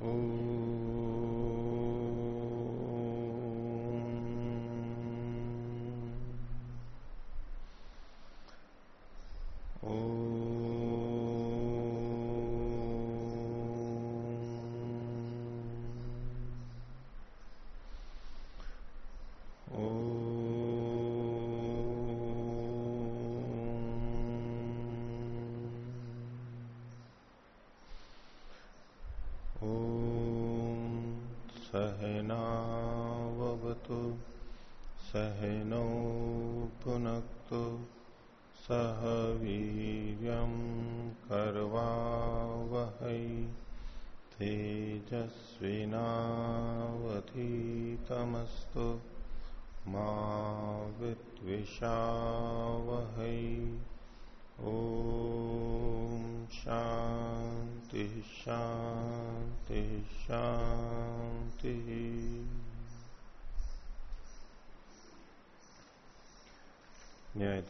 Oh.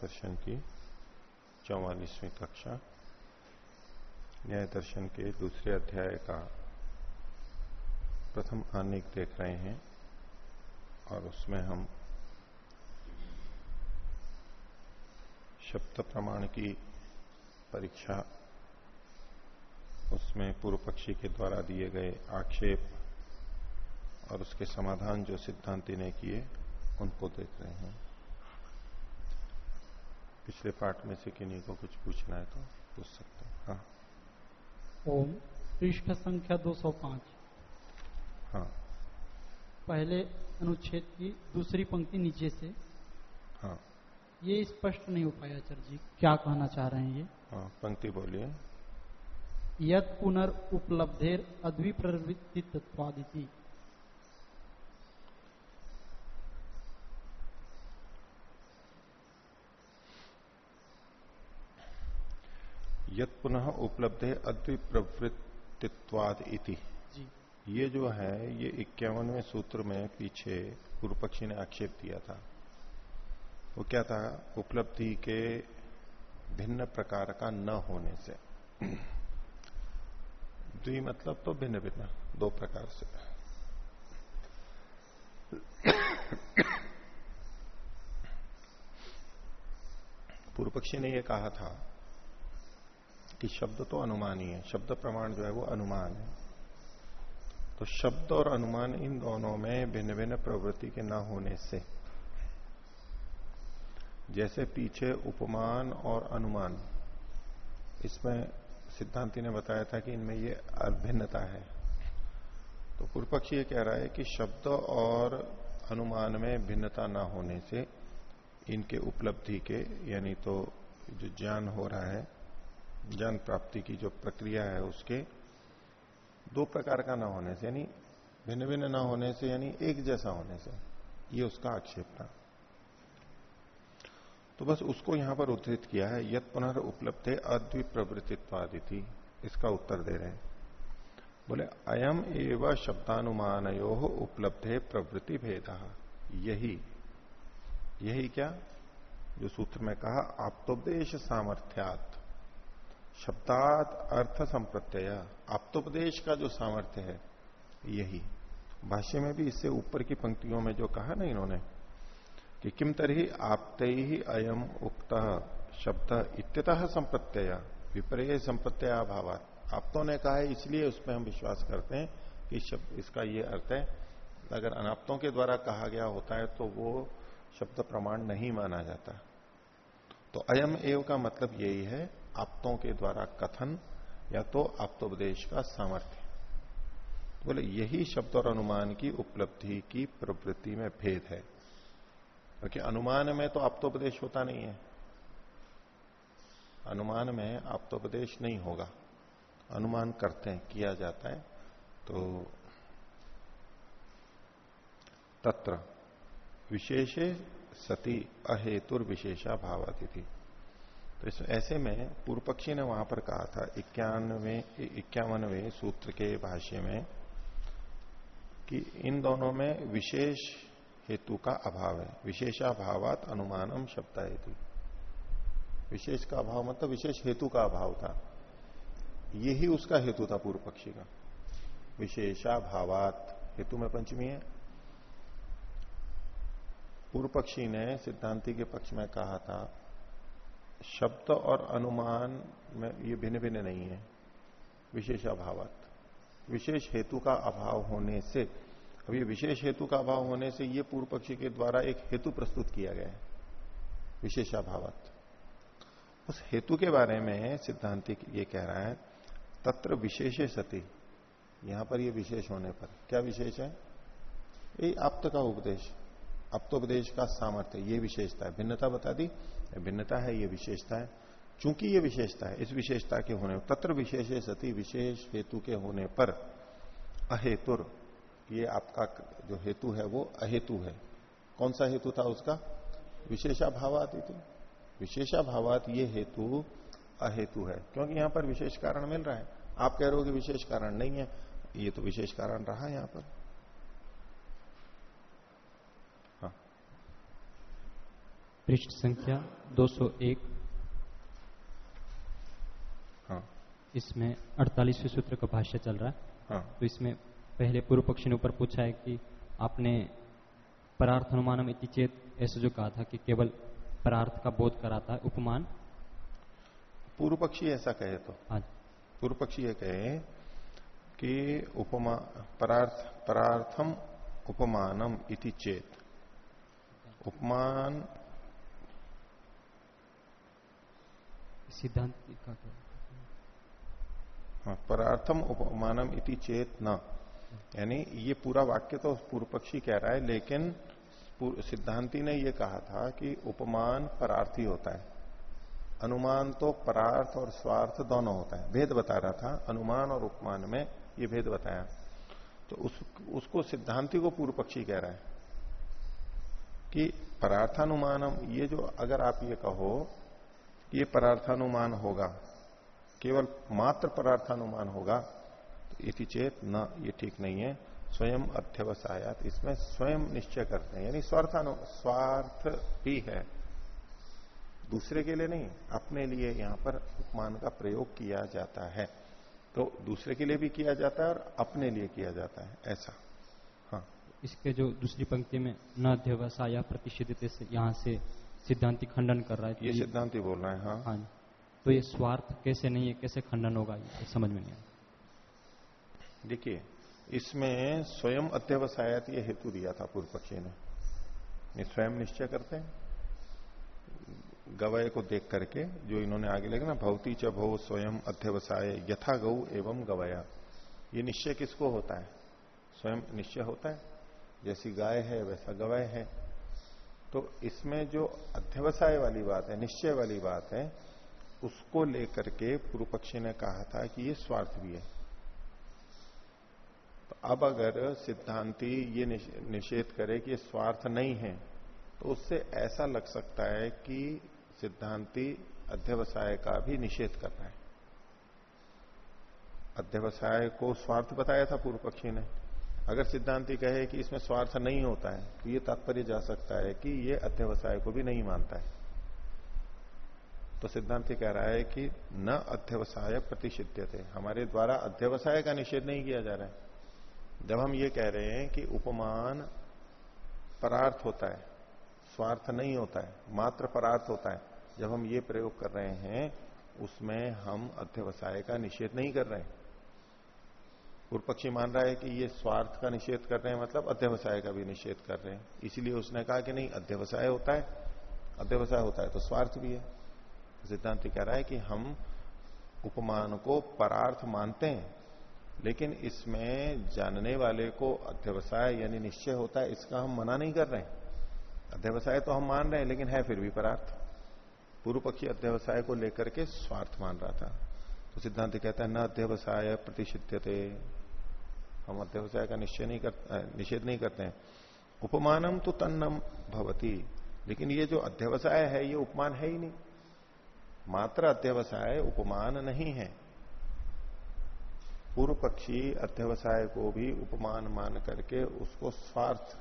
दर्शन की, चौवालीसवीं कक्षा, न्याय दर्शन के दूसरे अध्याय का प्रथम आनिक देख रहे हैं और उसमें हम शब्द प्रमाण की परीक्षा उसमें पूर्व पक्षी के द्वारा दिए गए आक्षेप और उसके समाधान जो सिद्धांति ने किए, उनको देख रहे हैं। पिछले पाठ में से किन्हीं को कुछ पूछना है तो पूछ सकते हैं। हाँ। ओम। पृष्ठ संख्या 205 हाँ। पहले अनुच्छेद की दूसरी पंक्ति नीचे से। हाँ। ये स्पष्ट नहीं हो पाया चर जी। क्या कहना चाह रहे हैं ये? हाँ पंक्ति बोलिए। यद पुनर्उपलब्धेर अद्विप्रवृत्तित्वादिति। यद पुनः उपलब्ध है अद्विप्रवृत्तित्वाद इति ये जो है ये इक्यावनवें सूत्र में पीछे पूर्व पक्षी ने आक्षेप दिया था। वो क्या था? उपलब्धि के भिन्न प्रकार का न होने से। द्वि मतलब तो भिन्न भिन्न दो प्रकार से। पूर्व पक्षी ने यह कहा था कि शब्द तो अनुमान ही है, शब्द प्रमाण जो है वो अनुमान है। तो शब्द और अनुमान इन दोनों में भिन्न भिन्न प्रवृत्ति के न होने से, जैसे पीछे उपमान और अनुमान, इसमें सिद्धांति ने बताया था कि इनमें ये अभिन्नता है। तो पूर्व पक्षी ये कह रहा है कि शब्द और अनुमान में भिन्नता न होने से इनके उपलब्धि के, यानी तो जो ज्ञान हो रहा है ज्ञान प्राप्ति की जो प्रक्रिया है उसके दो प्रकार का ना होने से, यानी भिन्न भिन्न ना होने से, यानी एक जैसा होने से, ये उसका आक्षेप था। तो बस उसको यहाँ पर उद्धृत किया है यद पुनर् अद्विप्रवृत्तित्वादि थी। इसका उत्तर दे रहे हैं। बोले, अयम एवं शब्दानुमान उपलब्धे प्रवृत्ति भेद यही यही क्या? जो सूत्र में कहा, आप्तोपदेश सामर्थ्यात। शब्दात अर्थ संप्रत्यय। आप्तोपदेश का जो सामर्थ्य है, यही। भाष्य में भी इससे ऊपर की पंक्तियों में जो कहा ना इन्होंने, कि किम तरही आपते ही अयम उक्त शब्द इत्यतः संप्रत्यय विपर्य संप्रत्यय अभाव आप्तों ने कहा है, इसलिए उसमें हम विश्वास करते हैं कि शब्द, इसका ये अर्थ है, अगर अनाप्तों के द्वारा कहा गया होता है तो वो शब्द प्रमाण नहीं माना जाता। तो अयम एव का मतलब यही है आप्तों के द्वारा कथन या तो आप्तोपदेश का सामर्थ्य। बोले, यही शब्द और अनुमान की उपलब्धि की प्रवृत्ति में भेद है। क्योंकि अनुमान में तो आप्तोपदेश होता नहीं है। अनुमान में आप्तोपदेश नहीं होगा। अनुमान करते हैं, किया जाता है। तो तत्र, विशेषे सती अहेतुर विशेषा भावातिथि तो इस, ऐसे में पूर्व पक्षी ने वहाँ पर कहा था, इक्यानवे, इक्यावनवे सूत्र के भाष्य में कि इन दोनों में विशेष हेतु का अभाव है। विशेषाभावात अनुमानम शब्द हेतु। विशेष का अभाव मतलब विशेष हेतु का अभाव था। यही उसका हेतु था पूर्व पक्षी का। विशेषा भावात हेतु में पंचमी है। पूर्व पक्षी ने सिद्धांति के पक्ष में कहा था शब्द और अनुमान में ये भिन्न भिन्न नहीं है। विशेष अभावत। विशेष हेतु का अभाव होने से, अब ये विशेष हेतु का अभाव होने से ये पूर्व पक्षी के द्वारा एक हेतु प्रस्तुत किया गया है। विशेषाभावत उस हेतु के बारे में सिद्धांति ये कह रहा है, तत्र विशेष सती। यहाँ पर ये विशेष होने पर। क्या विशेष है? ये आप्त का उपदेश। अप्तोपदेश का सामर्थ्य, ये विशेषता है। भिन्नता बता दी। भिन्नता है, ये विशेषता है। चूँकि ये विशेषता है, इस विशेषता के होने तत्र विशेष सती, विशेष हेतु के होने पर अहेतुर, ये आपका जो हेतु है, वो अहेतु है। कौन सा हेतु था उसका? विशेषा भावात विशेषा भावात ये हेतु अहेतु है। क्योंकि यहाँ पर विशेष कारण मिल रहा है। आप कह रहे हो कि विशेष कारण नहीं है। ये तो विशेष कारण रहा यहाँ पर। पृष्ठ संख्या 201 हाँ। इसमें अड़तालीसवें सूत्र का भाष्य चल रहा है। हाँ। तो इसमें पहले पूर्व पक्षी ने ऊपर पूछा है कि आपने परार्थ अनुमानम इति चेत ऐसे जो कहा था कि केवल परार्थ का बोध कराता है उपमान? पूर्व पक्षी ऐसा कहे तो। हाँ। पूर्व पक्षी ये कहे कि उपमा परार्थ परार्थम उपमानम इति चेत। उपमान सिद्धांत का हाँ परार्थम उपमानम इति चेत न। यानी ये पूरा वाक्य तो पूर्व पक्षी कह रहा है लेकिन सिद्धांति ने यह कहा था कि उपमान परार्थी होता है। अनुमान तो परार्थ और स्वार्थ दोनों होता है। भेद बता रहा था अनुमान और उपमान में ये भेद बताया। तो उस, उसको सिद्धांति को पूर्व पक्षी कह रहा है कि परार्थानुमानम ये जो अगर आप ये कहो ये परार्थानुमान होगा। केवल मात्र परार्थानुमान होगा तो इति चेत न, ये ठीक नहीं है। स्वयं अध्यवसायात, इसमें स्वयं निश्चय करते हैं। यानी स्वार्थानु, स्वार्थ भी है। दूसरे के लिए नहीं, अपने लिए यहाँ पर उपमान का प्रयोग किया जाता है। तो दूसरे के लिए भी किया जाता है और अपने लिए किया जाता है, ऐसा। हाँ। इसके जो दूसरी पंक्ति में न अध्यवसाय प्रतिषेधित यहाँ से सिद्धांति खंडन कर रहा है तो ये, सिद्धांति बोल रहे हैं हाँ। हाँ तो ये स्वार्थ कैसे नहीं है कैसे खंडन होगा ये समझ में नहीं आया। देखिए इसमें स्वयं अध्यवसायत ये हेतु दिया था पूर्व पक्षी ने। स्वयं निश्चय करते हैं। गवय को देख करके जो इन्होंने आगे लगे ना भौती च भव स्वयं अध्यवसाय यथा गौ एवं गवया। ये निश्चय किसको होता है? स्वयं निश्चय होता है। जैसी गाय है वैसा गवय है। तो इसमें जो अध्यवसाय वाली बात है, निश्चय वाली बात है, उसको लेकर के पूर्व पक्षी ने कहा था कि ये स्वार्थ भी है। तो अब अगर सिद्धांति ये निषेध करे कि ये स्वार्थ नहीं है तो उससे ऐसा लग सकता है कि सिद्धांति अध्यवसाय का भी निषेध कर रहा है। अध्यवसाय को स्वार्थ बताया था पूर्व पक्षी ने। अगर सिद्धांति कहे कि इसमें स्वार्थ नहीं होता है तो ये तात्पर्य जा सकता है कि ये अध्यवसाय को भी नहीं मानता है। तो सिद्धांति कह रहा है कि न अध्यवसाय प्रतिषिध्य थे। हमारे द्वारा अध्यवसाय का निषेध नहीं किया जा रहा है। जब हम ये कह रहे हैं कि उपमान परार्थ होता है, स्वार्थ नहीं होता है, मात्र परार्थ होता है, जब हम ये प्रयोग कर रहे हैं, उसमें हम अध्यवसाय का निषेध नहीं कर रहे हैं। पूर्व पक्षी मान रहा है कि ये स्वार्थ का निषेध कर रहे हैं मतलब अध्यवसाय का भी निषेध कर रहे हैं। इसीलिए उसने कहा कि नहीं, अध्यवसाय होता है। अध्यवसाय होता है तो स्वार्थ भी है। सिद्धांत कह रहा है कि हम उपमान को परार्थ मानते हैं, लेकिन इसमें जानने वाले को अध्यवसाय यानी निश्चय होता है, इसका हम मना नहीं कर रहे हैं। अध्यवसाय तो हम मान रहे हैं, लेकिन है फिर भी परार्थ। पूर्व पक्षी अध्यवसाय को लेकर के स्वार्थ मान रहा था। तो सिद्धांत कहता है, न अध्यवसाय प्रतिषिध्यते। हम अध्यवसाय का निश्चय नहीं कर निषेध नहीं करते हैं। उपमानम तो तन्नम भवती। लेकिन ये जो अध्यवसाय है, ये उपमान है ही नहीं। मात्र अध्यवसाय उपमान नहीं है। पूर्व पक्षी अध्यवसाय को भी उपमान मान करके उसको स्वार्थ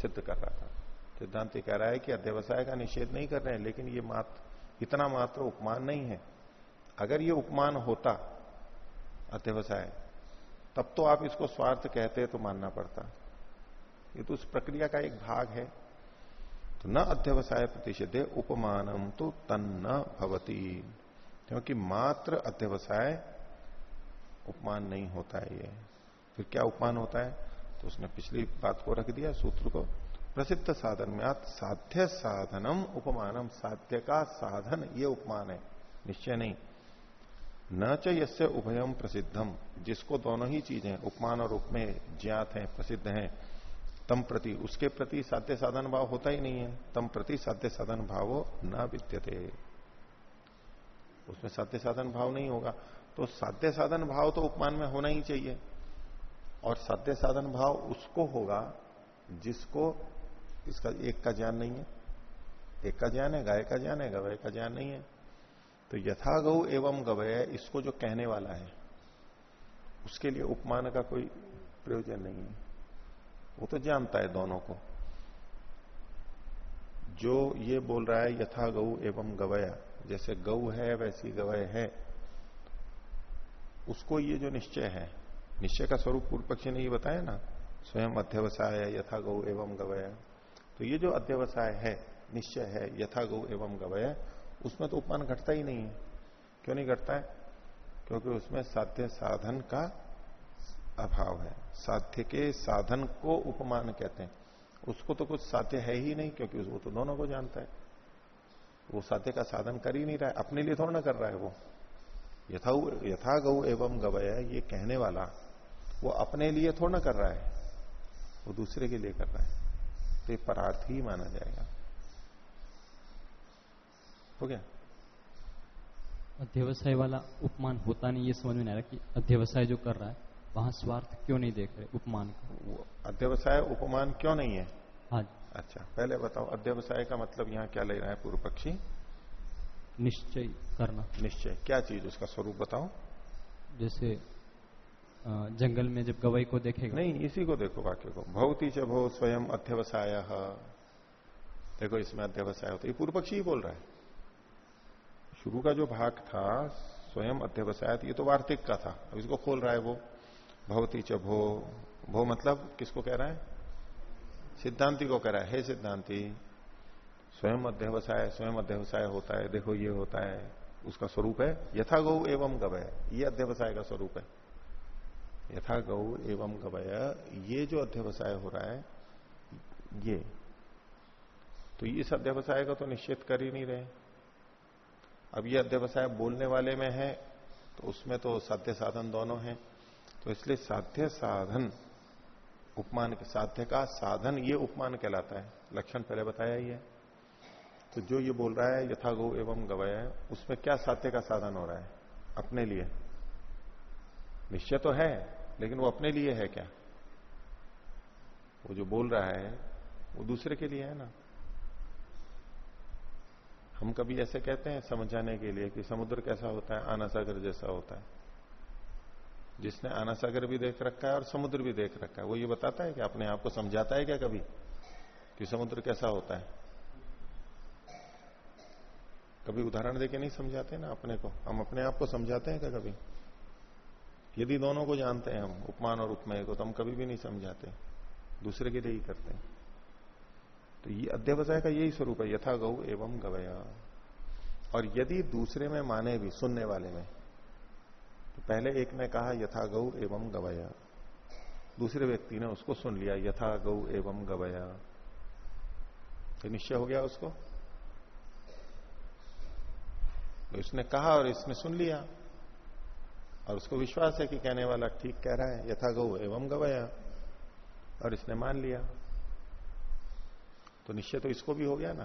सिद्ध कर रहा था। सिद्धांत कह रहा है कि अध्यवसाय का निषेध नहीं कर रहे हैं, लेकिन ये मात्र इतना मात्र उपमान नहीं है। अगर ये उपमान होता, अध्यवसाय तब तो आप इसको स्वार्थ कहते तो मानना पड़ता। ये तो उस प्रक्रिया का एक भाग है। तो न अध्यवसाय प्रतिषेध उपमानम तो तन्न भवती। क्योंकि मात्र अध्यवसाय उपमान नहीं होता है ये। फिर क्या उपमान होता है? तो उसने पिछली बात को रख दिया सूत्र को। प्रसिद्ध साधन में साध्य साधनम उपमानम। साध्य का साधन ये उपमान है। निश्चय नहीं। न च यसे उभयम प्रसिद्धम जिसको दोनों ही चीज़ें उपमान और उपमेय, ज्ञात हैं, प्रसिद्ध हैं, तम प्रति, उसके प्रति साध्य साधन भाव होता ही नहीं है। तम प्रति साध्य साधन भाव न विद्यते। उसमें साध्य साधन भाव नहीं होगा। तो साध्य साधन भाव तो उपमान में होना ही चाहिए। और साध्य साधन भाव उसको होगा, जिसको, इसका एक का ज्ञान नहीं है। एक का ज्ञान है, गाय का ज्ञान है, गवय का ज्ञान नहीं है। तो यथा गौ एवं गवय इसको जो कहने वाला है, उसके लिए उपमान का कोई प्रयोजन नहीं है। वो तो जानता है दोनों को। जो ये बोल रहा है यथा गौ एवं गवया, जैसे गौ है, वैसी गवय है, उसको ये जो निश्चय है, निश्चय का स्वरूप पूर्व पक्षी ने ये बताया ना, स्वयं अध्यवसाय यथा गौ एवं गवय तो ये जो अध्यवसाय है, निश्चय है यथा गौ एवं गवय उसमें तो उपमान घटता ही नहीं है। क्यों नहीं घटता है? क्योंकि उसमें साध्य साधन का अभाव है। साध्य के साधन को उपमान कहते हैं। उसको तो कुछ साध्य है ही नहीं, क्योंकि वो तो दोनों को जानता है। वो साध्य का साधन कर ही नहीं रहा है। अपने लिए थोड़ा ना कर रहा है वो। यथा यथा गौ एवं गवय, ये कहने वाला, वो अपने लिए थोड़ा ना कर रहा है। वो दूसरे के लिए कर रहा है। तो ये परार्थ ही माना जाएगा। हो गया? अध्यवसाय वाला उपमान होता नहीं ये समझ में नहीं आ रहा कि अध्यवसाय जो कर रहा है वहाँ स्वार्थ क्यों नहीं देख रहे उपमान को? अध्यवसाय उपमान क्यों नहीं है? हाँ अच्छा पहले बताओ अध्यवसाय का मतलब यहाँ क्या ले रहा है पूर्व पक्षी? निश्चय करना। निश्चय क्या चीज़ उसका स्वरूप बताओ? जैसे जंगल में जब गवई को देखेगा। नहीं इसी को देखो वाक्य को। भौती च भो स्वयं अध्यवसाय। देखो इसमें अध्यवसाय होता है। पूर्व पक्षी ही बोल रहा है। शुरू का जो भाग था, स्वयं अध्यवसाय ये तो वार्तिक का था। अब इसको खोल रहा है वो। भवती च भो। भो मतलब किसको कह रहा है? सिद्धांति को कह रहा है। हे सिद्धांति, स्वयं अध्यवसाय स्वयं अध्यवसाय होता है, देखो ये होता है, उसका स्वरूप है। यथा गौ एवं गवय, ये अध्यवसाय का स्वरूप है। यथा गौ एवं गवय, ये जो अध्यवसाय हो रहा है, ये। तो इस अध्यवसाय का तो निश्चित कर ही नहीं रहे। अब ये अध्यवसाय बोलने वाले में है तो उसमें तो साध्य साधन दोनों हैं। तो इसलिए साध्य साधन, उपमान साध्य का साधन ये उपमान कहलाता है। लक्षण पहले बताया ही है। तो जो ये बोल रहा है यथा गो एवं गवय है उसमें क्या साध्य का साधन हो रहा है? अपने लिए। निश्चय तो है, लेकिन वो अपने लिए है क्या? वो जो बोल रहा है, वो दूसरे के लिए है ना? हम कभी ऐसे कहते हैं समझाने के लिए कि समुद्र कैसा होता है आना सागर जैसा होता है। जिसने आना सागर भी देख रखा है और समुद्र भी देख रखा है। वो ये बताता है कि अपने आप को समझाता है क्या कभी कि समुद्र कैसा होता है? कभी उदाहरण देके नहीं समझाते ना अपने को? हम अपने आप को समझाते हैं क्या कभी? यदि दोनों को जानते हैं हम, उपमान और उपमय को तो हम कभी भी नहीं समझाते। दूसरे के लिए ही करते हैं। तो ये अध्यवसाय का यही स्वरूप है, यथा गौ एवं गवया। और यदि दूसरे में माने भी, सुनने वाले में तो पहले एक ने कहा, यथा गौ एवं गवया। दूसरे व्यक्ति ने उसको सुन लिया, यथा गौ एवं गवया। तो निश्चय हो गया उसको। तो इसने कहा और इसने सुन लिया। और उसको विश्वास है कि कहने वाला ठीक कह रहा है, यथा गौ एवं गवया। और इसने मान लिया। तो निश्चय तो इसको भी हो गया ना।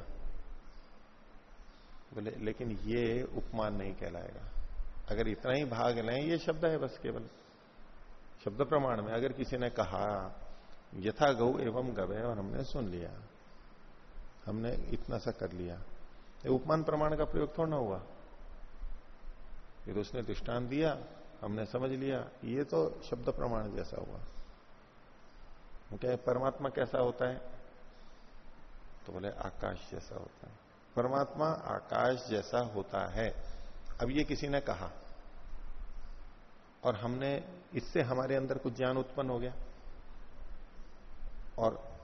बोले, लेकिन ये उपमान नहीं कहलाएगा। अगर इतना ही भाग लें, ये शब्द है बस केवल। शब्द प्रमाण में अगर किसी ने कहा, यथा गौ एवं गवे और हमने सुन लिया। हमने इतना सा कर लिया। ये उपमान प्रमाण का प्रयोग थोड़ा ना हुआ। ये तो उसने दृष्टान दिया, हमने समझ लिया, ये तो शब्द प्रमाण जैसा हुआ। क्या परमात्मा कैसा होता है? तो बोले, आकाश जैसा होता है। परमात्मा आकाश जैसा होता है। अब ये किसी ने कहा, और हमने इससे हमारे अंदर कुछ ज्ञान उत्पन्न हो गया। और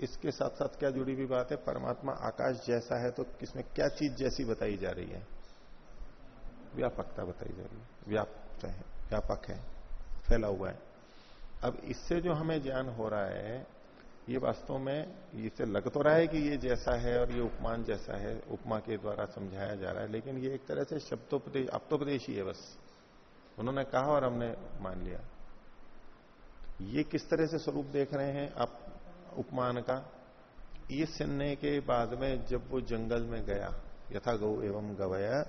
इसके साथ साथ क्या जुड़ी हुई बात है, परमात्मा आकाश जैसा है तो किसमें क्या चीज़ जैसी बताई जा रही है? व्यापकता बताई जा रही है। व्याप्त है, व्यापक है, फैला हुआ है। अब इससे जो हमें ज्ञान हो रहा है ये वास्तव में इससे लग तो रहा है कि ये जैसा है और ये उपमान जैसा है, उपमा के द्वारा समझाया जा रहा है, लेकिन ये एक तरह से शब्दोपदेश अप्तोपदेश ही है बस। उन्होंने कहा और हमने मान लिया। ये किस तरह से स्वरूप देख रहे हैं आप उपमान का? ये सुनने के बाद में जब वो जंगल में गया, यथा गौ एवं गवया,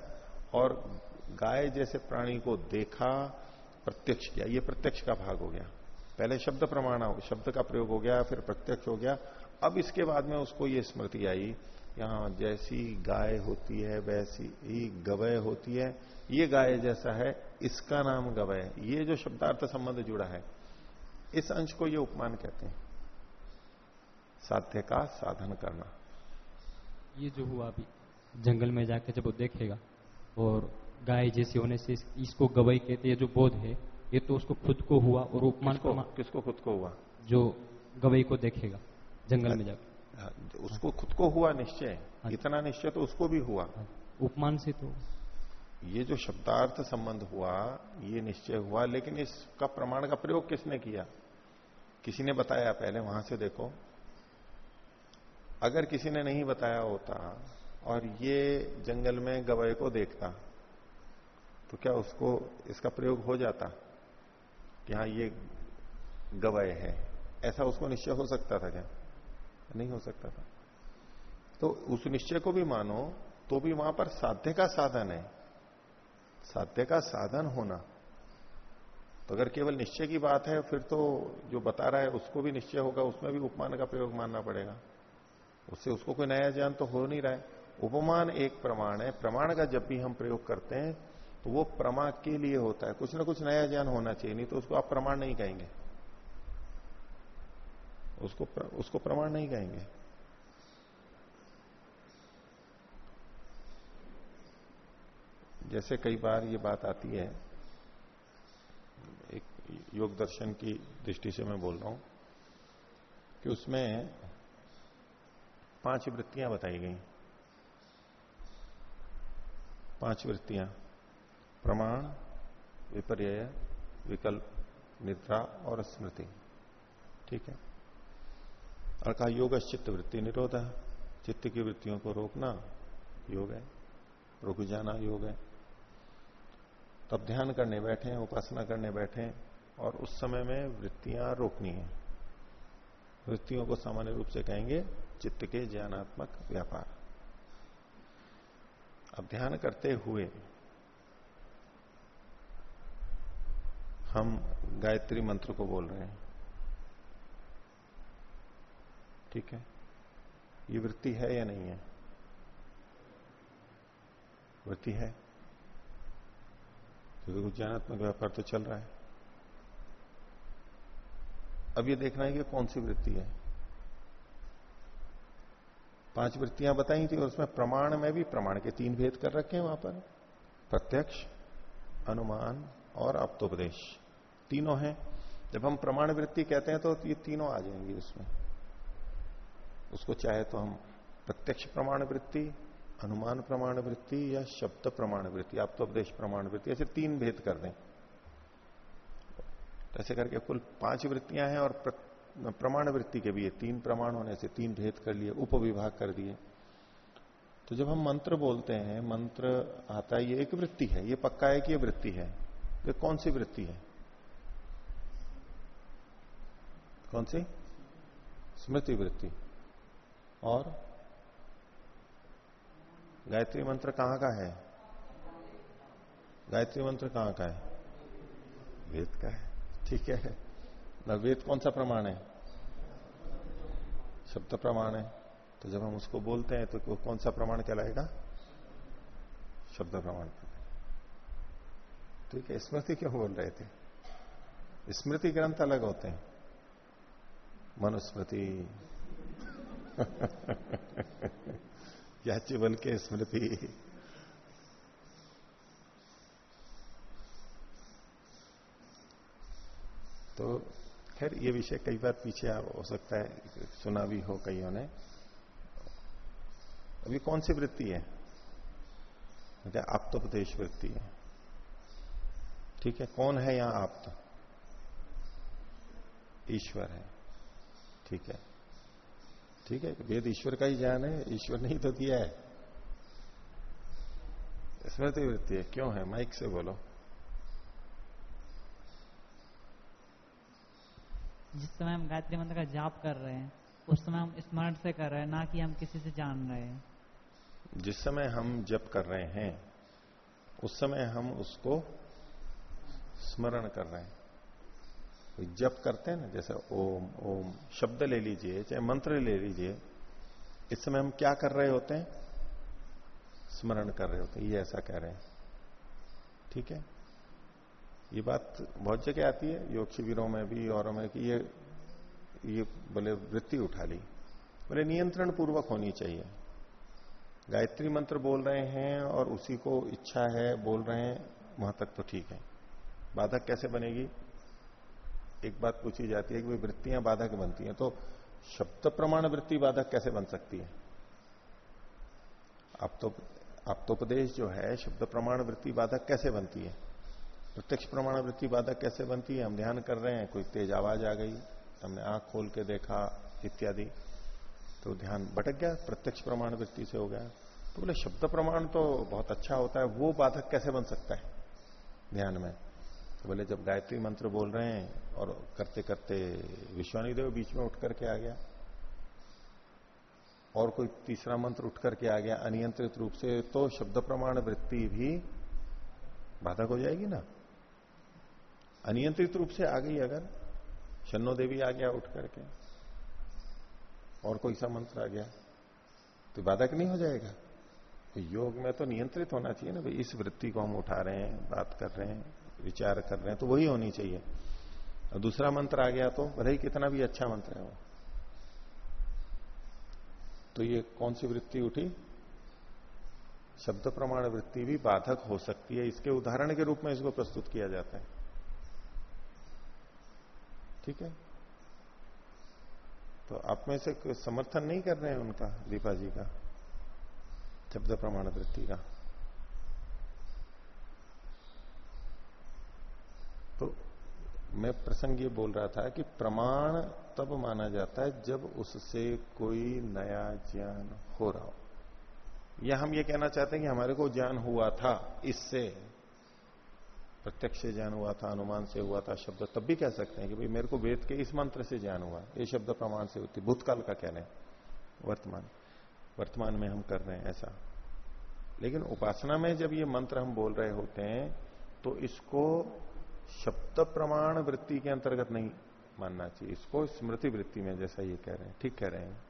और गाय जैसे प्राणी को देखा, प्रत्यक्ष किया, ये प्रत्यक्ष का भाग हो गया। पहले शब्द प्रमाण शब्द का प्रयोग हो गया, फिर प्रत्यक्ष हो गया। अब इसके बाद में उसको ये स्मृति आई, यहाँ जैसी गाय होती है, वैसी ही गवय होती है। ये गाय जैसा है, इसका नाम गवय ये जो शब्दार्थ संबंध जुड़ा है, इस अंश को ये उपमान कहते हैं। साध्य का साधन करना। ये जो हुआ अभी, जंगल में जाके जब वो देखेगा, और गाय जैसी होने से इसको गवई कहते हैं जो बोध है ये तो उसको खुद को हुआ और उपमान किसको, किसको खुद को हुआ? जो गवई को देखेगा जंगल में जाकर। हाँ, उसको खुद को हुआ निश्चय? हाँ। इतना निश्चय तो उसको भी हुआ। हाँ। उपमान से तो। ये जो शब्दार्थ संबंध हुआ ये निश्चय हुआ लेकिन इसका प्रमाण का प्रयोग किसने किया? किसी ने बताया पहले? वहाँ से देखो। अगर किसी ने नहीं बताया होता और ये जंगल में गवय को देखता तो क्या उसको इसका प्रयोग हो जाता? कि हाँ ये गवय है। ऐसा उसको निश्चय हो सकता था क्या? नहीं हो सकता था। तो उस निश्चय को भी मानो तो भी वहाँ पर साध्य का साधन है। साध्य का साधन होना। तो अगर केवल निश्चय की बात है, फिर तो जो बता रहा है उसको भी निश्चय होगा, उसमें भी उपमान का प्रयोग मानना पड़ेगा। उससे उसको कोई नया ज्ञान तो हो नहीं रहा है। उपमान एक प्रमाण है। प्रमाण का जब भी हम प्रयोग करते हैं तो वो प्रमा के लिए होता है। कुछ ना कुछ नया ज्ञान होना चाहिए नहीं तो उसको आप प्रमाण नहीं कहेंगे। उसको प्र, उसको प्रमाण नहीं कहेंगे। जैसे कई बार ये बात आती है एक योग दर्शन की दृष्टि से मैं बोल रहा हूँ कि उसमें पाँच वृत्तियाँ बताई गई। पाँच वृत्तियाँ। प्रमाण विपर्य विकल्प, निद्रा और स्मृति। ठीक है? और कहा, योग चित्त वृत्ति निरोध है। चित्त की वृत्तियों को रोकना योग है। रुक जाना योग है। तब ध्यान करने बैठे, उपासना करने बैठे और उस समय में वृत्तियाँ रोकनी है। वृत्तियों को सामान्य रूप से कहेंगे चित्त के ज्ञानात्मक व्यापार। अब ध्यान करते हुए हम गायत्री मंत्र को बोल रहे हैं। ठीक है? ये वृत्ति है या नहीं है? वृत्ति है? क्योंकि तो ज्ञानात्मक व्यापार तो चल रहा है। अब ये देखना है कि कौन सी वृत्ति है। पाँच वृत्तियाँ बताई थी और उसमें प्रमाण में भी प्रमाण के तीन भेद कर रखे हैं वहाँ पर। प्रत्यक्ष, अनुमान और अप्तोपदेश तीनों हैं। जब हम प्रमाण वृत्ति कहते हैं तो ये तीनों आ जाएँगी उसमें। उसको चाहे तो हम प्रत्यक्ष प्रमाण वृत्ति अनुमान प्रमाण वृत्ति या शब्द प्रमाण वृत्ति आप तो उपदेश प्रमाण वृत्ति ऐसे तीन भेद कर दें। ऐसे करके कुल पाँच वृत्तियाँ हैं और प्रमाण वृत्ति के भी है तीन प्रमाण होने से तीन भेद कर लिए, उपविभाग कर दिए। तो जब हम मंत्र बोलते हैं, मंत्र आता है, ये एक वृत्ति है, ये पक्का है कि ये वृत्ति है। ये कौन सी वृत्ति है? कौन सी? स्मृति वृत्ति। और? गायत्री मंत्र कहाँ का है? गायत्री मंत्र कहाँ का है? वेद का है। ठीक है। न वेद कौन सा प्रमाण है? शब्द प्रमाण है। तो जब हम उसको बोलते हैं तो कौन सा प्रमाण कहलाएगा? शब्द प्रमाण। ठीक है, स्मृति क्यों बोल रहे थे। स्मृति ग्रंथ अलग होते हैं। मनुस्मृति। याचिवल के स्मृति। तो खैर, ये विषय कई बार पीछे हो सकता है, सुना भी हो कईयों ने। अभी कौन सी वृत्ति है? आप्तोपदेश वृत्ति है। ठीक है? कौन है यहाँ आप तो? ईश्वर है। ठीक है? ठीक है? वेद ईश्वर का ही ज्ञान है। ईश्वर नहीं तो दिया है। स्मृति वृत्ति है। क्यों है? माइक से बोलो। जिस समय हम गायत्री मंत्र का जाप कर रहे हैं उस समय हम स्मरण से कर रहे हैं ना कि हम किसी से जान रहे हैं। जिस समय हम जप कर रहे हैं उस समय हम उसको स्मरण कर रहे हैं। जप करते हैं ना, जैसे ओम ओम, शब्द ले लीजिए, चाहे मंत्र ले लीजिए, इस समय हम क्या कर रहे होते हैं? स्मरण कर रहे होते हैं, ये ऐसा कह रहे हैं। ठीक है? ये बात बहुत जगह आती है योग शिविरों में भी और में कि ये ये बोले, वृत्ति उठा ली। बोले, नियंत्रण पूर्वक होनी चाहिए। गायत्री मंत्र बोल रहे हैं और उसी को इच्छा है, बोल रहे हैं वहाँ तक तो ठीक है। बाधक कैसे बनेगी? एक बात पूछी जाती है कि वृत्तियाँ बाधक बनती हैं तो शब्द प्रमाण वृत्ति बाधक कैसे बन सकती है? आप तो आप्तोपदेश जो है, शब्द प्रमाण वृत्ति बाधक कैसे बनती है? प्रत्यक्ष प्रमाण वृत्ति बाधक कैसे बनती है? हम ध्यान कर रहे हैं, कोई तेज आवाज़ आ गई, हमने आँख खोल के देखा, इत्यादि। तो ध्यान भटक गया, प्रत्यक्ष प्रमाण वृत्ति से हो गया। तो बोले, शब्द प्रमाण तो बहुत अच्छा होता है, वो बाधक कैसे बन सकता है? ध्यान में। तो बोले, जब गायत्री मंत्र बोल रहे हैं और करते करते विश्वानी देव बीच में उठ करके आ गया। और कोई तीसरा मंत्र उठ करके आ गया, अनियंत्रित रूप से तो शब्द प्रमाण वृत्ति भी बाधक हो जाएगी ना? अनियंत्रित रूप से आ गई अगर शनो देवी आ गया उठ करके और कोई सा मंत्र आ गया तो बाधक नहीं हो जाएगा? तो योग में तो नियंत्रित होना चाहिए ना भाई, इस वृत्ति को हम उठा रहे हैं, बात कर रहे हैं। विचार कर रहे हैं तो वही होनी चाहिए। और दूसरा मंत्र आ गया तो भले ही कितना भी अच्छा मंत्र है वो। तो ये कौन सी वृत्ति उठी? शब्द प्रमाण वृत्ति भी बाधक हो सकती है। इसके उदाहरण के रूप में इसको प्रस्तुत किया जाता है। ठीक है? तो आप में से समर्थन नहीं कर रहे हैं उनका, दीपा जी का, शब्द प्रमाण वृत्ति का। तो मैं प्रसंग ये बोल रहा था कि प्रमाण तब माना जाता है जब उससे कोई नया ज्ञान हो रहा हो। या हम ये कहना चाहते हैं कि हमारे को ज्ञान हुआ था, इससे प्रत्यक्ष ज्ञान हुआ था, अनुमान से हुआ था, शब्द, तब भी कह सकते हैं कि भाई मेरे को वेद के इस मंत्र से ज्ञान हुआ, ये शब्द प्रमाण से होती। भूतकाल का कह रहे हैं वर्तमान। वर्तमान में हम कर रहे हैं ऐसा। लेकिन उपासना में जब ये मंत्र हम बोल रहे होते हैं तो इसको शब्द प्रमाण वृत्ति के अंतर्गत नहीं मानना चाहिए। इसको स्मृति वृत्ति में जैसा ये कह रहे हैं, ठीक कह रहे हैं।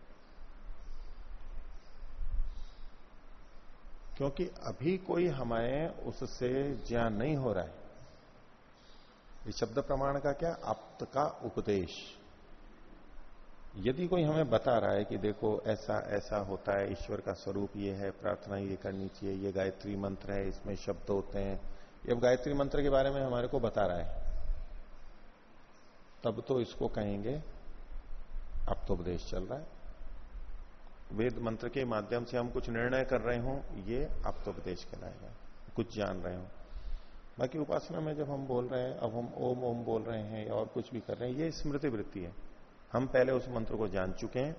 क्योंकि अभी कोई हमें उससे ज्ञान नहीं हो रहा है। इस शब्द प्रमाण का क्या? आप्त का उपदेश। यदि कोई हमें बता रहा है कि देखो, ऐसा ऐसा होता है, ईश्वर का स्वरूप ये है, प्रार्थना ये करनी चाहिए, ये गायत्री मंत्र है, इसमें शब्द होते हैं ये गायत्री मंत्र के बारे में हमारे को बता रहा है। तब तो इसको कहेंगे, अब तो उपदेश चल रहा है। वेद मंत्र के माध्यम से हम कुछ निर्णय कर रहे हो, ये अब तो उपदेश कहलाएगा कुछ जान रहे हो। बाकी उपासना में जब हम बोल रहे हैं, अब हम ओम ओम बोल रहे हैं और कुछ भी कर रहे हैं, ये स्मृति वृत्ति है। हम पहले उस मंत्र को जान चुके हैं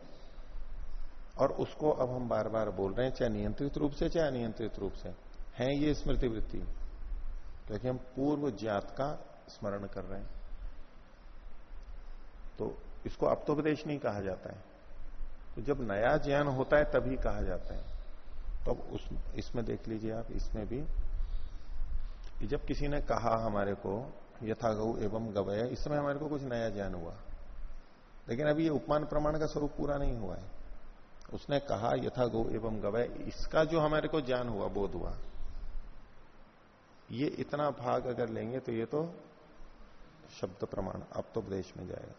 और उसको अब हम बार बार बोल रहे हैं, चाहे नियंत्रित रूप से, चाहे अनियंत्रित रूप से। है ये स्मृति वृत्ति। क्योंकि हम पूर्व ज्ञात का स्मरण कर रहे हैं। तो इसको अब अपतोपदेश नहीं कहा जाता है। तो जब नया ज्ञान होता है, तभी कहा जाता है। तो उस, इसमें देख लीजिए आप, इसमें भी कि जब किसी ने कहा हमारे को यथा गौ एवं गवय, इस समय हमारे को कुछ नया ज्ञान हुआ। लेकिन अभी ये उपमान प्रमाण का स्वरूप पूरा नहीं हुआ है। उसने कहा यथा गौ एवं गवय, इसका जो हमारे को ज्ञान हुआ, बोध हुआ ये इतना भाग अगर लेंगे तो ये तो शब्द प्रमाण अब तो उपदेश में जाएगा।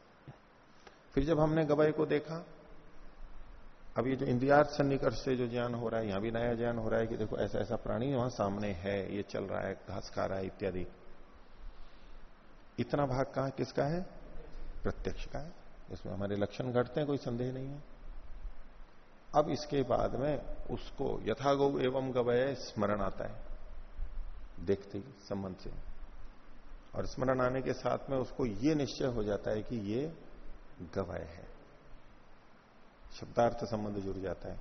फिर जब हमने गवाई को देखा, अब ये जो इंद्रियार्थ सन्निकर्ष से जो ज्ञान हो रहा है, यहाँ भी नया ज्ञान हो रहा है कि देखो ऐसा ऐसा प्राणी वहाँ सामने है, ये चल रहा है, घास खा रहा है, इत्यादि। इतना भाग कहा किसका है? प्रत्यक्ष का है। इसमें हमारे लक्षण घटते हैं, कोई संदेह नहीं है। अब इसके बाद में उसको यथागो एवं गवय स्मरण आता है। देखते संबंध से और स्मरण आने के साथ में उसको ये निश्चय हो जाता है कि ये गवय है। शब्दार्थ संबंध जुड़ जाता है।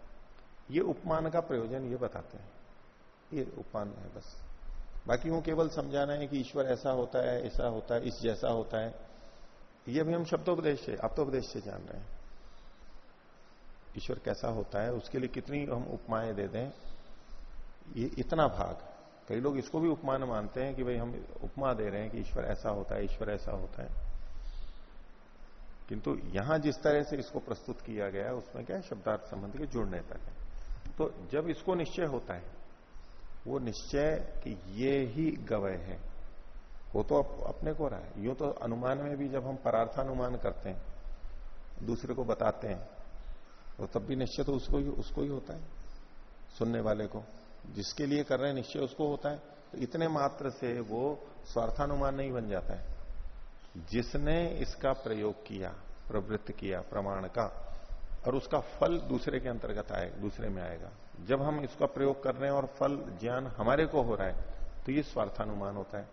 ये उपमान का प्रयोजन ये बताते हैं। ये उपमान है बस। बाकी वो केवल समझाना है कि ईश्वर ऐसा होता है, ऐसा होता है, इस जैसा होता है। ये भी हम शब्दोपदेश से, आप्तोपदेश से जान रहे हैं। ईश्वर कैसा होता है, उसके लिए कितनी हम उपमाएँ दे दें, ये इतना भाग। कई लोग इसको भी उपमान मानते हैं कि भाई हम उपमा दे रहे हैं कि ईश्वर ऐसा होता है, ईश्वर ऐसा होता है। किंतु यहाँ जिस तरह से इसको प्रस्तुत किया गया उसमें क्या है? शब्दार्थ संबंध के जुड़ने तक है। तो जब इसको निश्चय होता है, वो निश्चय कि ये ही गवय है। वो तो अपने को रहा है। यूँ तो अनुमान में भी जब हम परार्थानुमान करते हैं, दूसरे को बताते हैं तो तब भी निश्चय तो उसको ही उसको ही होता है, सुनने वाले को। जिसके लिए कर रहे हैं, निश्चय उसको होता है। तो इतने मात्र से वो स्वार्थानुमान नहीं बन जाता है। जिसने इसका प्रयोग किया, प्रवृत्त किया, प्रमाण का, और उसका फल दूसरे के अंतर्गत आएगा दूसरे में आएगा। जब हम इसका प्रयोग कर रहे हैं और फल, ज्ञान हमारे को हो रहा है तो ये स्वार्थानुमान होता है।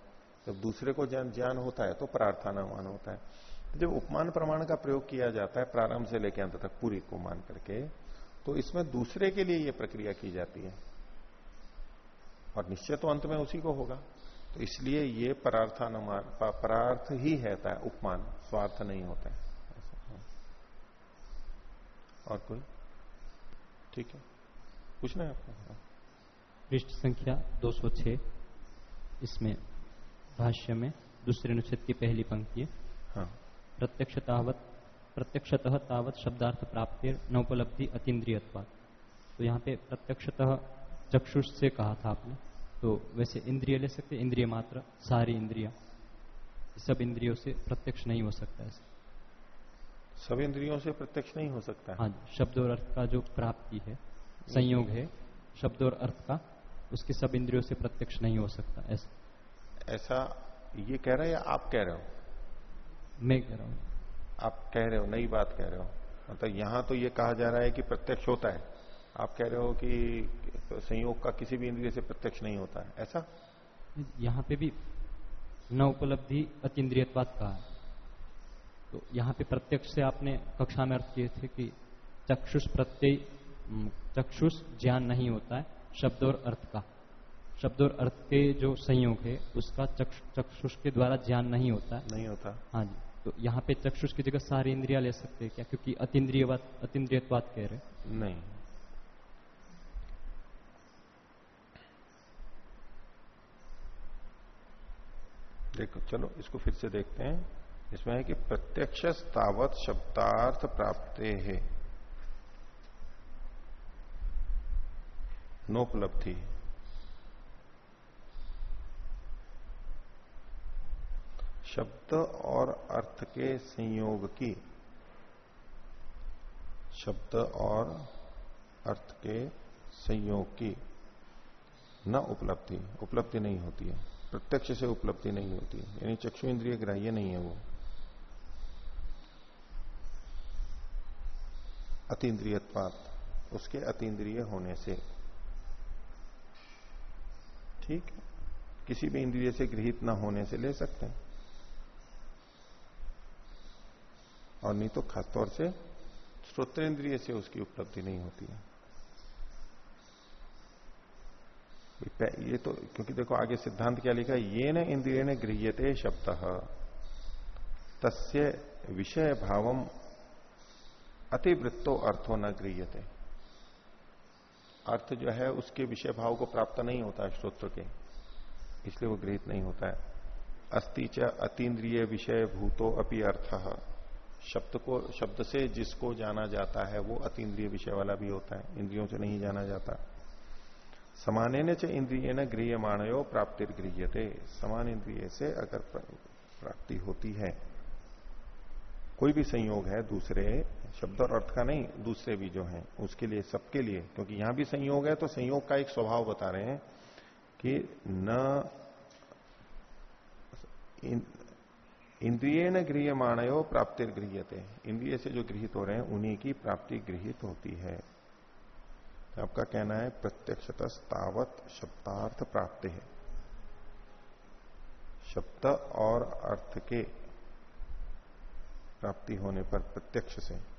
जब दूसरे को ज्ञान ज्ञान होता है तो प्रार्थानुमान होता है। जब उपमान प्रमाण का प्रयोग किया जाता है, प्रारंभ से लेकर अंत तक पूरी को मान करके तो इसमें दूसरे के लिए यह प्रक्रिया की जाती है। और निश्चय तो अंत में उसी को होगा। तो इसलिए ये परार्थानुमान परार्थ ही रहता है उपमान स्वार्थ नहीं होता है। और कोई? ठीक है। पूछना है आपको? पृष्ठ संख्या 206 इसमें भाष्य में दूसरे अनुच्छेद की पहली पंक्ति है। हाँ। प्रत्यक्ष तावत प्रत्यक्षतः तावत शब्दार्थ प्राप्ति नौपलब्धि अतीन्द्रियत्वा तो यहाँ पे प्रत्यक्षतः चक्षुष से कहा था आपने। तो वैसे इंद्रिय ले सकते इंद्रिय मात्र सारी इंद्रिया। सब इंद्रियों से प्रत्यक्ष नहीं हो सकता ऐसे सब इंद्रियों से प्रत्यक्ष नहीं हो सकता हाँ। शब्द और अर्थ का जो प्राप्ति है संयोग है शब्द और अर्थ का उसके सब इंद्रियों से प्रत्यक्ष नहीं हो सकता ऐसा। ऐसा ये कह रहे हैं या आप कह रहे हो? मैं कह रहा हूँ। आप कह रहे हो नई बात कह रहे हो। मतलब यहाँ तो ये कहा जा रहा है कि प्रत्यक्ष होता है। आप कह रहे हो कि संयोग का किसी भी इंद्रिय से प्रत्यक्ष नहीं होता है। ऐसा? यहाँ पे भी न उपलब्धि अतीन्द्रियवाद का है। तो यहाँ पे प्रत्यक्ष से आपने कक्षा में अर्थ किए थे कि चक्षुष प्रत्यय चक्षुष ज्ञान नहीं होता है शब्द और अर्थ का। शब्द और अर्थ के जो संयोग है उसका चक्षुष के द्वारा ज्ञान नहीं होता नहीं होता। हाँ जी। तो यहाँ पे चक्षुष की जगह सारी इंद्रिया ले सकते हैं क्या? क्योंकि अतिद्रियवाद अतिद्रियवाद कह रहे नहीं। देखो, चलो, इसको फिर से देखते हैं। इसमें है कि प्रत्यक्ष तावत शब्दार्थ प्राप्त है। नोपलब्धि। शब्द और अर्थ के संयोग की। शब्द और अर्थ के संयोग की। न उपलब्धि। उपलब्धि नहीं होती है। प्रत्यक्ष से उपलब्धि नहीं होती। यानी चक्षु इंद्रिय ग्राह्य नहीं है वो। अतीन्द्रियत्वात, उसके अतीन्द्रिय होने से। ठीक किसी भी इंद्रिय से गृहित ना होने से ले सकते हैं। और नहीं तो खासतौर से श्रोतेंद्रिय से उसकी उपलब्धि नहीं होती है। ये तो क्योंकि देखो आगे सिद्धांत क्या लिखा है? ये न इंद्रिय ने गृहते शब्द। तस्य विषय भावम अतिवृत्तो अर्थो न गृहते अर्थ जो है, उसके विषय भाव को प्राप्त नहीं होता है श्रोत्र के। इसलिए वो गृहित नहीं होता है। अस्ति च अतीन्द्रिय विषय भूतो अपि अर्थ। शब्द को शब्द से जिसको जाना जाता है, वो अतीन्द्रिय विषय वाला भी होता है। इंद्रियों से नहीं जाना जाता। समाने न इंद्रिय न गृह माणयो प्राप्ति गृहते समान इंद्रिय से अगर प्राप्ति होती है, कोई भी संयोग है, दूसरे शब्द और अर्थ का नहीं, दूसरे भी जो है, उसके लिए, सबके लिए, क्योंकि यहाँ भी संयोग है तो संयोग का एक स्वभाव बता रहे हैं कि न इंद्रिय न गृह माणयो प्राप्ति गृहते इंद्रिय से जो गृहित हो रहे हैं, उन्हीं की प्राप्ति गृहित होती है। आपका कहना है प्रत्यक्षतावत शब्दार्थ प्राप्ति है। शब्द और अर्थ के प्राप्ति होने पर प्रत्यक्ष से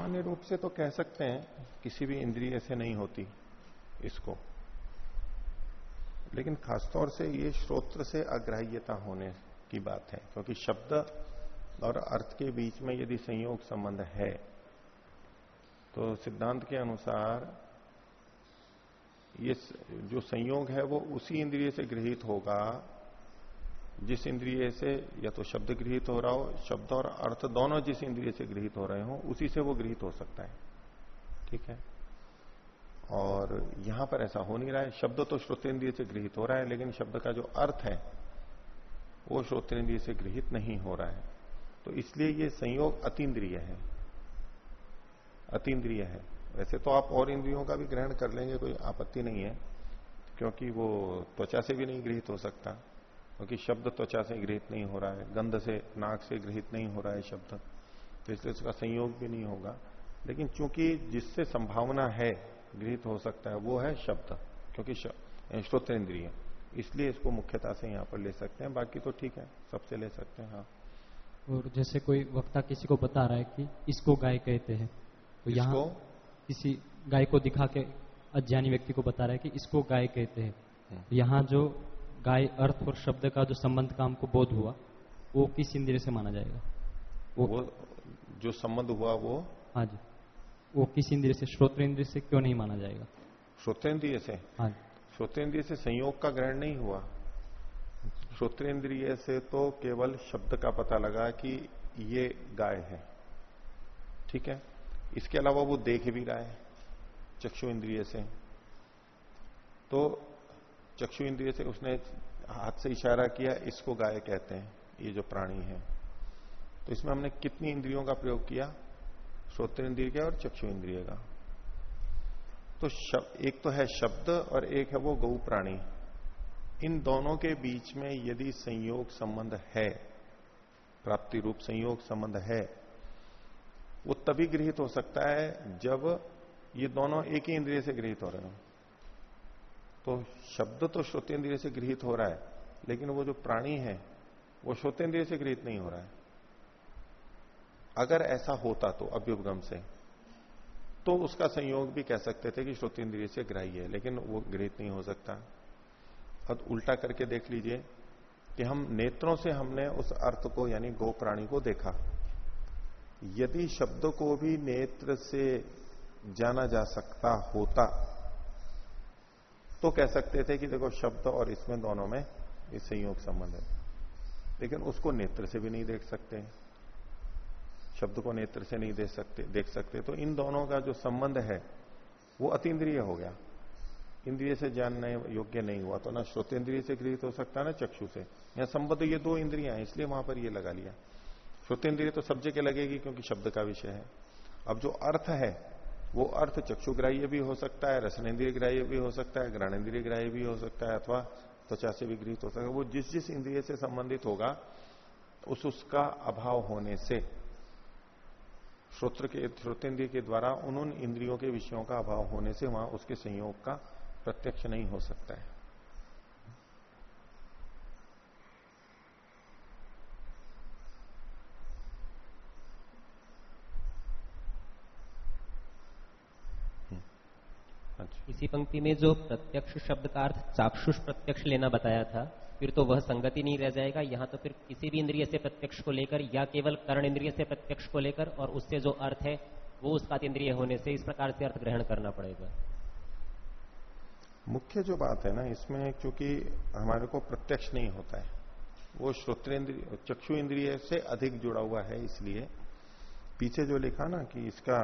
सामान्य रूप से तो कह सकते हैं, किसी भी इंद्रिय से नहीं होती इसको। लेकिन खासतौर से ये श्रोत्र से अग्राह्यता होने की बात है, क्योंकि शब्द और अर्थ के बीच में यदि संयोग संबंध है तो सिद्धांत के अनुसार ये जो संयोग है वो उसी इंद्रिय से गृहित होगा जिस इंद्रिय से या तो शब्द गृहित हो रहा हो, शब्द और अर्थ दोनों जिस इंद्रिय से गृहित हो रहे हो, उसी से वो गृहित हो सकता है। ठीक है? और यहाँ पर ऐसा हो नहीं रहा है। शब्द तो श्रोतेंद्रिय से गृहित हो रहा है, लेकिन शब्द का जो अर्थ है, वो श्रोतेंद्रिय से गृहित नहीं हो रहा है। तो इसलिए ये संयोग अतीन्द्रिय है। अतीन्द्रिय है। वैसे तो आप और इंद्रियों का भी ग्रहण कर लेंगे, कोई आपत्ति नहीं है, क्योंकि वो त्वचा से भी नहीं गृहित हो सकता। क्योंकि शब्द त्वचा से गृहित नहीं हो रहा है गंध से नाक से गृहित नहीं हो रहा है शब्द। तो इसलिए उसका संयोग भी नहीं होगा। लेकिन चूँकि जिससे संभावना है गृहित हो सकता है वो है शब्द क्योंकि श्रोत इंद्रिय इसलिए इसको मुख्यता से यहाँ पर ले सकते हैं बाकी तो ठीक है सबसे ले सकते हैं हाँ। और जैसे कोई वक्ता किसी को बता रहा है कि इसको गाय कहते हैं तो यहाँ किसी गाय को दिखा के अज्ञानी व्यक्ति को बता रहा है कि इसको गाय कहते हैं। हम्म। यहाँ जो गाय अर्थ और शब्द का जो संबंध का हमको बोध हुआ वो किस इंद्रिय से माना जाएगा? वो, वो जो संबंध हुआ वो? हाँ जी। वो किस इंद्रिय से? श्रोत्र इंद्रिय से क्यों नहीं माना जाएगा? श्रोतेंद्रिय से? हाँ श्रोतेंद्रिय से संयोग का ग्रहण नहीं हुआ। श्रोतेंद्रिय से तो केवल शब्द का पता लगा कि ये गाय है। ठीक है? इसके अलावा वो देख भी रहा है चक्षु इंद्रिय से। तो चक्षु इंद्रिय से उसने हाथ से इशारा किया इसको गाय कहते हैं ये जो प्राणी है। तो इसमें हमने कितनी इंद्रियों का प्रयोग किया? श्रोत्र इंद्रिय का और चक्षु इंद्रिय का। तो शब, एक तो है शब्द और एक है वो गौ प्राणी। इन दोनों के बीच में यदि संयोग संबंध है प्राप्ति रूप संयोग संबंध है वो तभी गृहित हो सकता है जब ये दोनों एक ही इंद्रिय से गृहित हो रहे हो। तो शब्द तो श्रोतेंद्रिय से गृहित हो रहा है, लेकिन वो जो प्राणी है, वो श्रोतेंद्रिय से गृहित नहीं हो रहा है। अगर ऐसा होता तो अभ्युपगम से तो उसका संयोग भी कह सकते थे कि श्रोतेंद्रिय से ग्राह्य है, लेकिन वो गृहित नहीं हो सकता। अब उल्टा करके देख लीजिए कि हम नेत्रों से हमने उस अर्थ को, यानी गो प्राणी को देखा। यदि शब्द को भी नेत्र से जाना जा सकता, होता तो कह सकते थे कि देखो, शब्द और इसमें दोनों में ये संयोग संबंध है। लेकिन उसको नेत्र से भी नहीं देख सकते। शब्द को नेत्र से नहीं देख सकते देख सकते। तो इन दोनों का जो संबंध है, वो अतीन्द्रिय हो गया। इंद्रिय से जानने योग्य नहीं हुआ तो ना श्रोतेन्द्रिय से गृहित हो सकता, ना चक्षु से। यहाँ संबंध ये दो इंद्रिया हैं, इसलिए वहाँ पर ये लगा लिया। श्रोतेन्द्रिय तो सब जगह लगेगी, क्योंकि शब्द का विषय है। अब जो अर्थ है वो अर्थ चक्षुग्राह्य भी हो सकता है रसनेन्द्रिय ग्राह्य भी हो सकता है ग्रहणेन्द्रिय ग्राह्य भी हो सकता है, अथवा त्वचा से भी गृहित हो सकता है। वो जिस जिस इंद्रिय से संबंधित होगा, उस उसका अभाव होने से, श्रोत्र के, श्रोतेन्द्रिय के द्वारा उन उन इंद्रियों के विषयों का अभाव होने से वहाँ उसके संयोग का प्रत्यक्ष नहीं हो सकता है। इसी पंक्ति में जो प्रत्यक्ष शब्द का अर्थ चाक्षुष प्रत्यक्ष लेना बताया था फिर तो वह संगति नहीं रह जाएगा यहाँ तो फिर किसी भी इंद्रिय से प्रत्यक्ष को लेकर या केवल कर्ण इंद्रिय से प्रत्यक्ष को लेकर और उससे जो अर्थ है वो उसका इंद्रिय होने से इस प्रकार से अर्थ ग्रहण करना पड़ेगा। मुख्य जो बात है ना इसमें क्योंकि हमारे को प्रत्यक्ष नहीं होता है वो श्रोतेन्द्रिय चक्षु इंद्रिय से अधिक जुड़ा हुआ है इसलिए पीछे जो लिखा ना कि इसका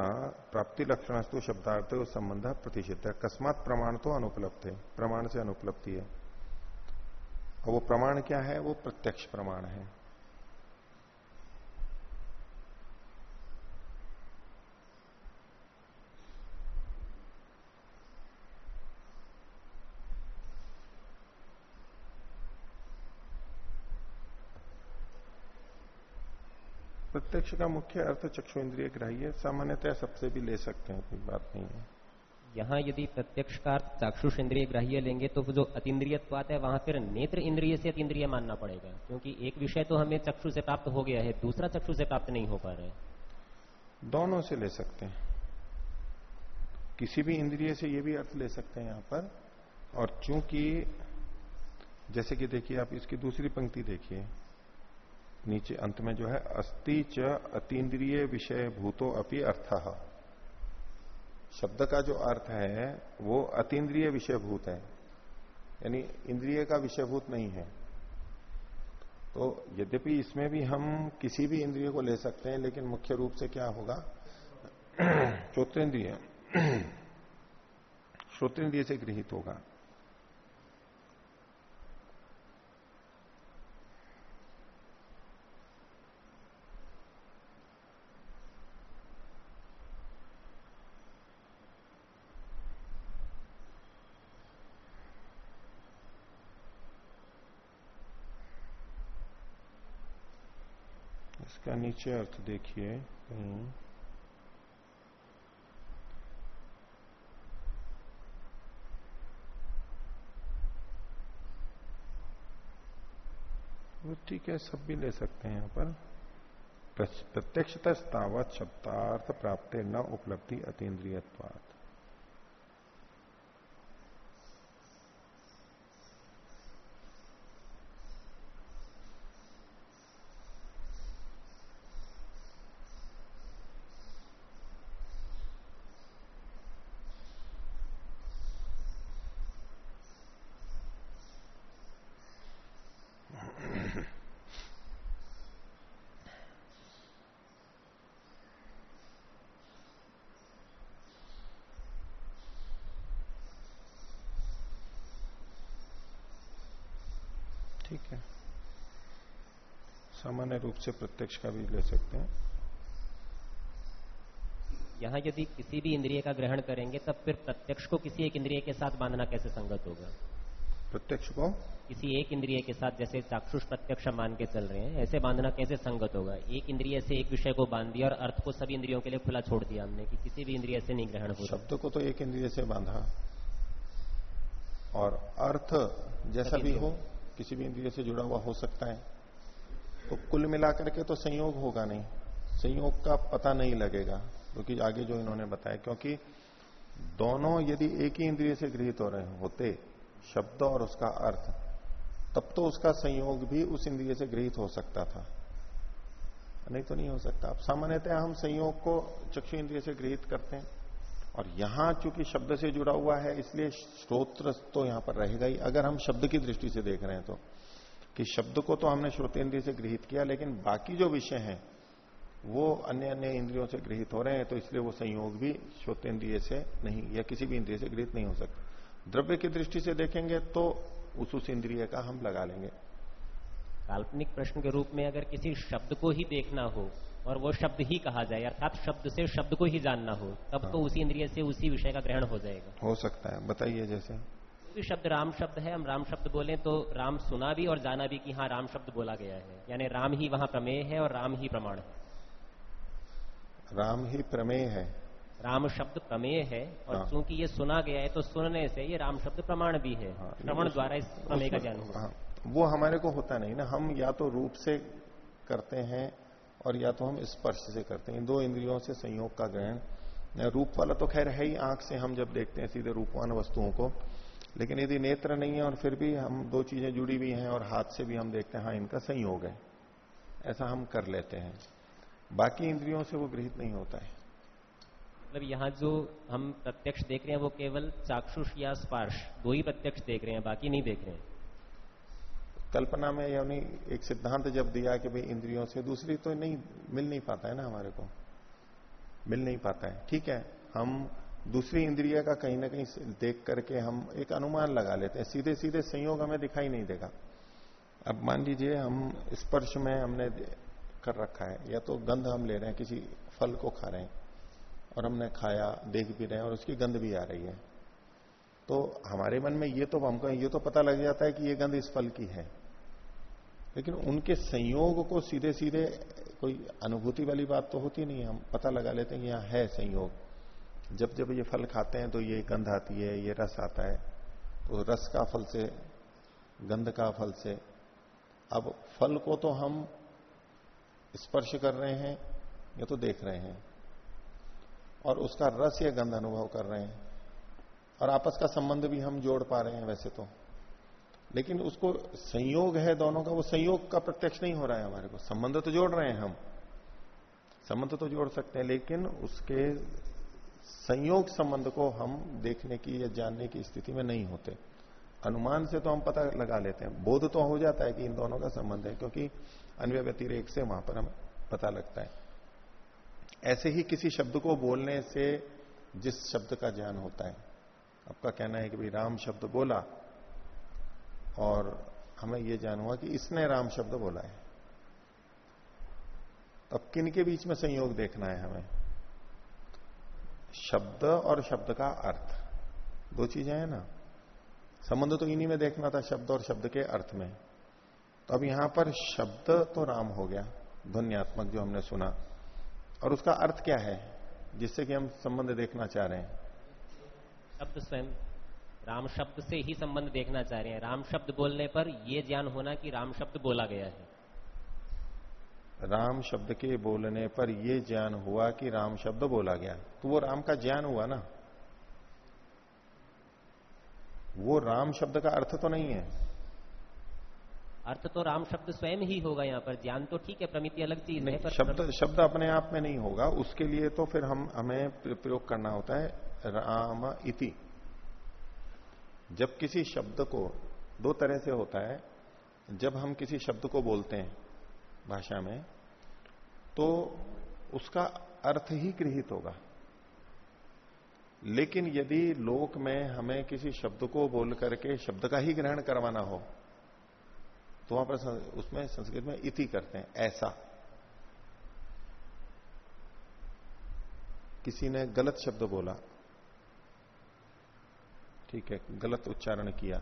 प्राप्ति लक्षण तो शब्दार्थ संबंध प्रतिषिध है। अकस्मात प्रमाण तो अनुपलब्ध है, प्रमाण से अनुपलब्धि है। और वो प्रमाण क्या है? वो प्रत्यक्ष प्रमाण है। प्रत्यक्ष का मुख्य अर्थ चक्षु इंद्रिय ग्राह्य सामान्यतः सबसे भी ले सकते हैं कोई बात नहीं है। यहाँ यदि प्रत्यक्ष का अर्थ चाक्षुष इंद्रिय ग्राह्य लेंगे तो जो अतिद्रियत्वात है वहाँ फिर नेत्र इंद्रिय से अतिद्रिय मानना पड़ेगा क्योंकि एक विषय तो हमें चक्षु से प्राप्त हो गया है दूसरा चक्षु से प्राप्त नहीं हो पा रहा है। दोनों से ले सकते हैं। किसी भी इंद्रिय से ये भी अर्थ ले सकते हैं यहाँ पर और चूँकि जैसे कि देखिए आप इसकी दूसरी पंक्ति देखिए नीचे अंत में जो है, अस्ति च अतीन्द्रिय विषय भूतो अपि अर्थ। शब्द का जो अर्थ है, वो अतीन्द्रिय विषय भूत है। यानी इंद्रिय का विषयभूत नहीं है। तो यद्यपि इसमें भी हम किसी भी इंद्रिय को ले सकते हैं, लेकिन मुख्य रूप से क्या होगा? श्रोतेन्द्रिय। श्रोतेन्द्रिय से गृहित होगा इसका नीचे अर्थ देखिए। कहीं ठीक है, सब भी ले सकते हैं यहाँ पर। प्रत्यक्षता तावत शब्दार्थ प्राप्त न उपलब्धि अतीन्द्रियवाद ठीक है सामान्य रूप से प्रत्यक्ष का भी ले सकते हैं। यहाँ यदि किसी भी इंद्रिय का ग्रहण करेंगे तब फिर प्रत्यक्ष को किसी एक इंद्रिय के साथ बांधना कैसे संगत होगा? प्रत्यक्ष को? किसी एक इंद्रिय के साथ जैसे चाक्षुष प्रत्यक्ष मान के चल रहे हैं ऐसे बांधना कैसे संगत होगा? एक इंद्रिय से एक विषय को बाँध दिया और अर्थ को सभी इंद्रियों के लिए खुला छोड़ दिया हमने कि किसी भी इंद्रिय से नहीं ग्रहण हो शब्द को तो एक इंद्रिय से बांधा। और अर्थ जैसा भी हो किसी भी इंद्रिय से जुड़ा हुआ हो सकता है। तो कुल मिलाकर के तो संयोग होगा नहीं। संयोग का पता नहीं लगेगा, क्योंकि तो आगे जो इन्होंने बताया, क्योंकि दोनों यदि एक ही इंद्रिय से गृहित हो रहे होते शब्द और उसका अर्थ, तब तो उसका संयोग भी उस इंद्रिय से गृहित हो सकता था। नहीं तो नहीं हो सकता। अब सामान्यतः हम संयोग को चक्षु इंद्रिय से गृहित करते हैं, और यहाँ चूँकि शब्द से जुड़ा हुआ है, इसलिए श्रोत्र तो यहाँ पर रहेगा ही। अगर हम शब्द की दृष्टि से देख रहे हैं तो कि शब्द को तो हमने श्रोतेन्द्रिय से गृहित किया लेकिन बाकी जो विषय हैं वो अन्य अन्य इंद्रियों से गृहित हो रहे हैं तो इसलिए वो संयोग भी श्रोतेन्द्रिय से नहीं या किसी भी इंद्रिय से गृहित नहीं हो सकता। द्रव्य की दृष्टि से देखेंगे तो उस उस इंद्रिय का हम लगा लेंगे। काल्पनिक प्रश्न के रूप में अगर किसी शब्द को ही देखना हो और वो शब्द ही कहा जाए अर्थात शब्द से शब्द को ही जानना हो तब हाँ। तो उसी इंद्रिय से उसी विषय का ग्रहण हो जाएगा। हो सकता है बताइए जैसे। भी शब्द राम शब्द है हम राम शब्द बोले तो राम सुना भी और जाना भी कि हाँ राम शब्द बोला गया है। यानी राम ही वहाँ प्रमेय है और राम ही प्रमाण है। राम ही प्रमेय है। राम शब्द प्रमेय है और हाँ। चूँकि ये सुना गया है तो सुनने से ये राम शब्द प्रमाण भी है। हाँ, श्रवण द्वारा इस प्रमेय का ज्ञान हुआ हाँ, वो हमारे को होता नहीं ना। हम या तो रूप से करते हैं और या तो हम स्पर्श से करते हैं। दो इंद्रियों से संयोग का ग्रहण। रूप वाला तो खैर है ही आँख से हम जब देखते हैं सीधे रूपवान वस्तुओं को लेकिन यदि नेत्र नहीं है और फिर भी हम दो चीज़ें जुड़ी हुई हैं और हाथ से भी हम देखते हैं हाँ इनका संयोग है ऐसा हम कर लेते हैं। बाकी इंद्रियों से वो गृहित नहीं होता है। मतलब यहाँ जो हम प्रत्यक्ष देख रहे हैं वो केवल चाक्षुष या स्पर्श दो ही प्रत्यक्ष देख रहे हैं बाकी नहीं देख रहे हैं। कल्पना में यानी एक सिद्धांत जब दिया कि भाई इंद्रियों से दूसरी तो नहीं मिल नहीं पाता है ना हमारे को। मिल नहीं पाता है। ठीक है हम दूसरी इंद्रिया का कहीं ना कहीं देख करके हम एक अनुमान लगा लेते हैं। सीधे सीधे संयोग हमें दिखाई नहीं देगा। अब मान लीजिए हम स्पर्श में हमने कर रखा है, या तो गंध हम ले रहे हैं, किसी फल को खा रहे हैं, और हमने खाया, देख भी रहे हैं, और उसकी गंध भी आ रही है। तो हमारे मन में ये तो हमको ये तो पता लग जाता है कि ये गंध इस फल की है। लेकिन उनके संयोग को सीधे सीधे कोई अनुभूति वाली बात तो होती नहीं हम पता लगा लेते हैं कि यहाँ है संयोग। जब जब ये फल खाते हैं तो ये गंध आती है, ये रस आता है। तो रस का फल से, गंध का फल से। अब फल को तो हम स्पर्श कर रहे हैं, या तो देख रहे हैं, और उसका रस या गंध अनुभव कर रहे हैं। और आपस का संबंध भी हम जोड़ पा रहे हैं वैसे तो। लेकिन उसको संयोग है दोनों का, वो संयोग का प्रत्यक्ष नहीं हो रहा है हमारे को। संबंध तो जोड़ रहे हैं हम। संबंध तो जोड़ सकते हैं, लेकिन उसके संयोग संबंध को हम देखने की या जानने की स्थिति में नहीं होते। अनुमान से तो हम पता लगा लेते हैं। बोध तो हो जाता है कि इन दोनों का संबंध है, क्योंकि अन्य व्यतिरेक से वहाँ पर हम पता लगता है। ऐसे ही किसी शब्द को बोलने से जिस शब्द का ज्ञान होता है, आपका कहना है कि भाई राम शब्द बोला, और हमें यह ज्ञान हुआ कि इसने राम शब्द बोला है। अब किन के बीच में संयोग देखना है हमें? शब्द और शब्द का अर्थ। दो चीज़ें हैं ना। संबंध तो इन्हीं में देखना था, शब्द और शब्द के अर्थ में। तो अब यहाँ पर शब्द तो राम हो गया, ध्वनियात्मक जो हमने सुना। और उसका अर्थ क्या है, जिससे कि हम संबंध देखना चाह रहे हैं? शब्द स्वयं, राम शब्द से ही संबंध देखना चाह रहे हैं। राम शब्द बोलने पर यह ज्ञान होना कि राम शब्द बोला गया है। राम शब्द के बोलने पर यह ज्ञान हुआ कि राम शब्द बोला गया। तो वो राम का ज्ञान हुआ ना? वो राम शब्द का अर्थ तो नहीं है। अर्थ तो राम शब्द स्वयं ही होगा यहाँ पर। ज्ञान तो ठीक है प्रमिति अलग चीज़ है पर शब्द शब्द अपने आप में नहीं होगा। उसके लिए तो फिर हम हमें प्रयोग करना होता है राम इति। जब किसी शब्द को दो तरह से होता है। जब हम किसी शब्द को बोलते हैं भाषा में तो उसका अर्थ ही गृहित होगा। लेकिन यदि लोक में हमें किसी शब्द को बोल करके शब्द का ही ग्रहण करवाना हो तो वहाँ पर उसमें संस्कृत में इति करते हैं, ऐसा। किसी ने गलत शब्द बोला, ठीक है, गलत उच्चारण किया,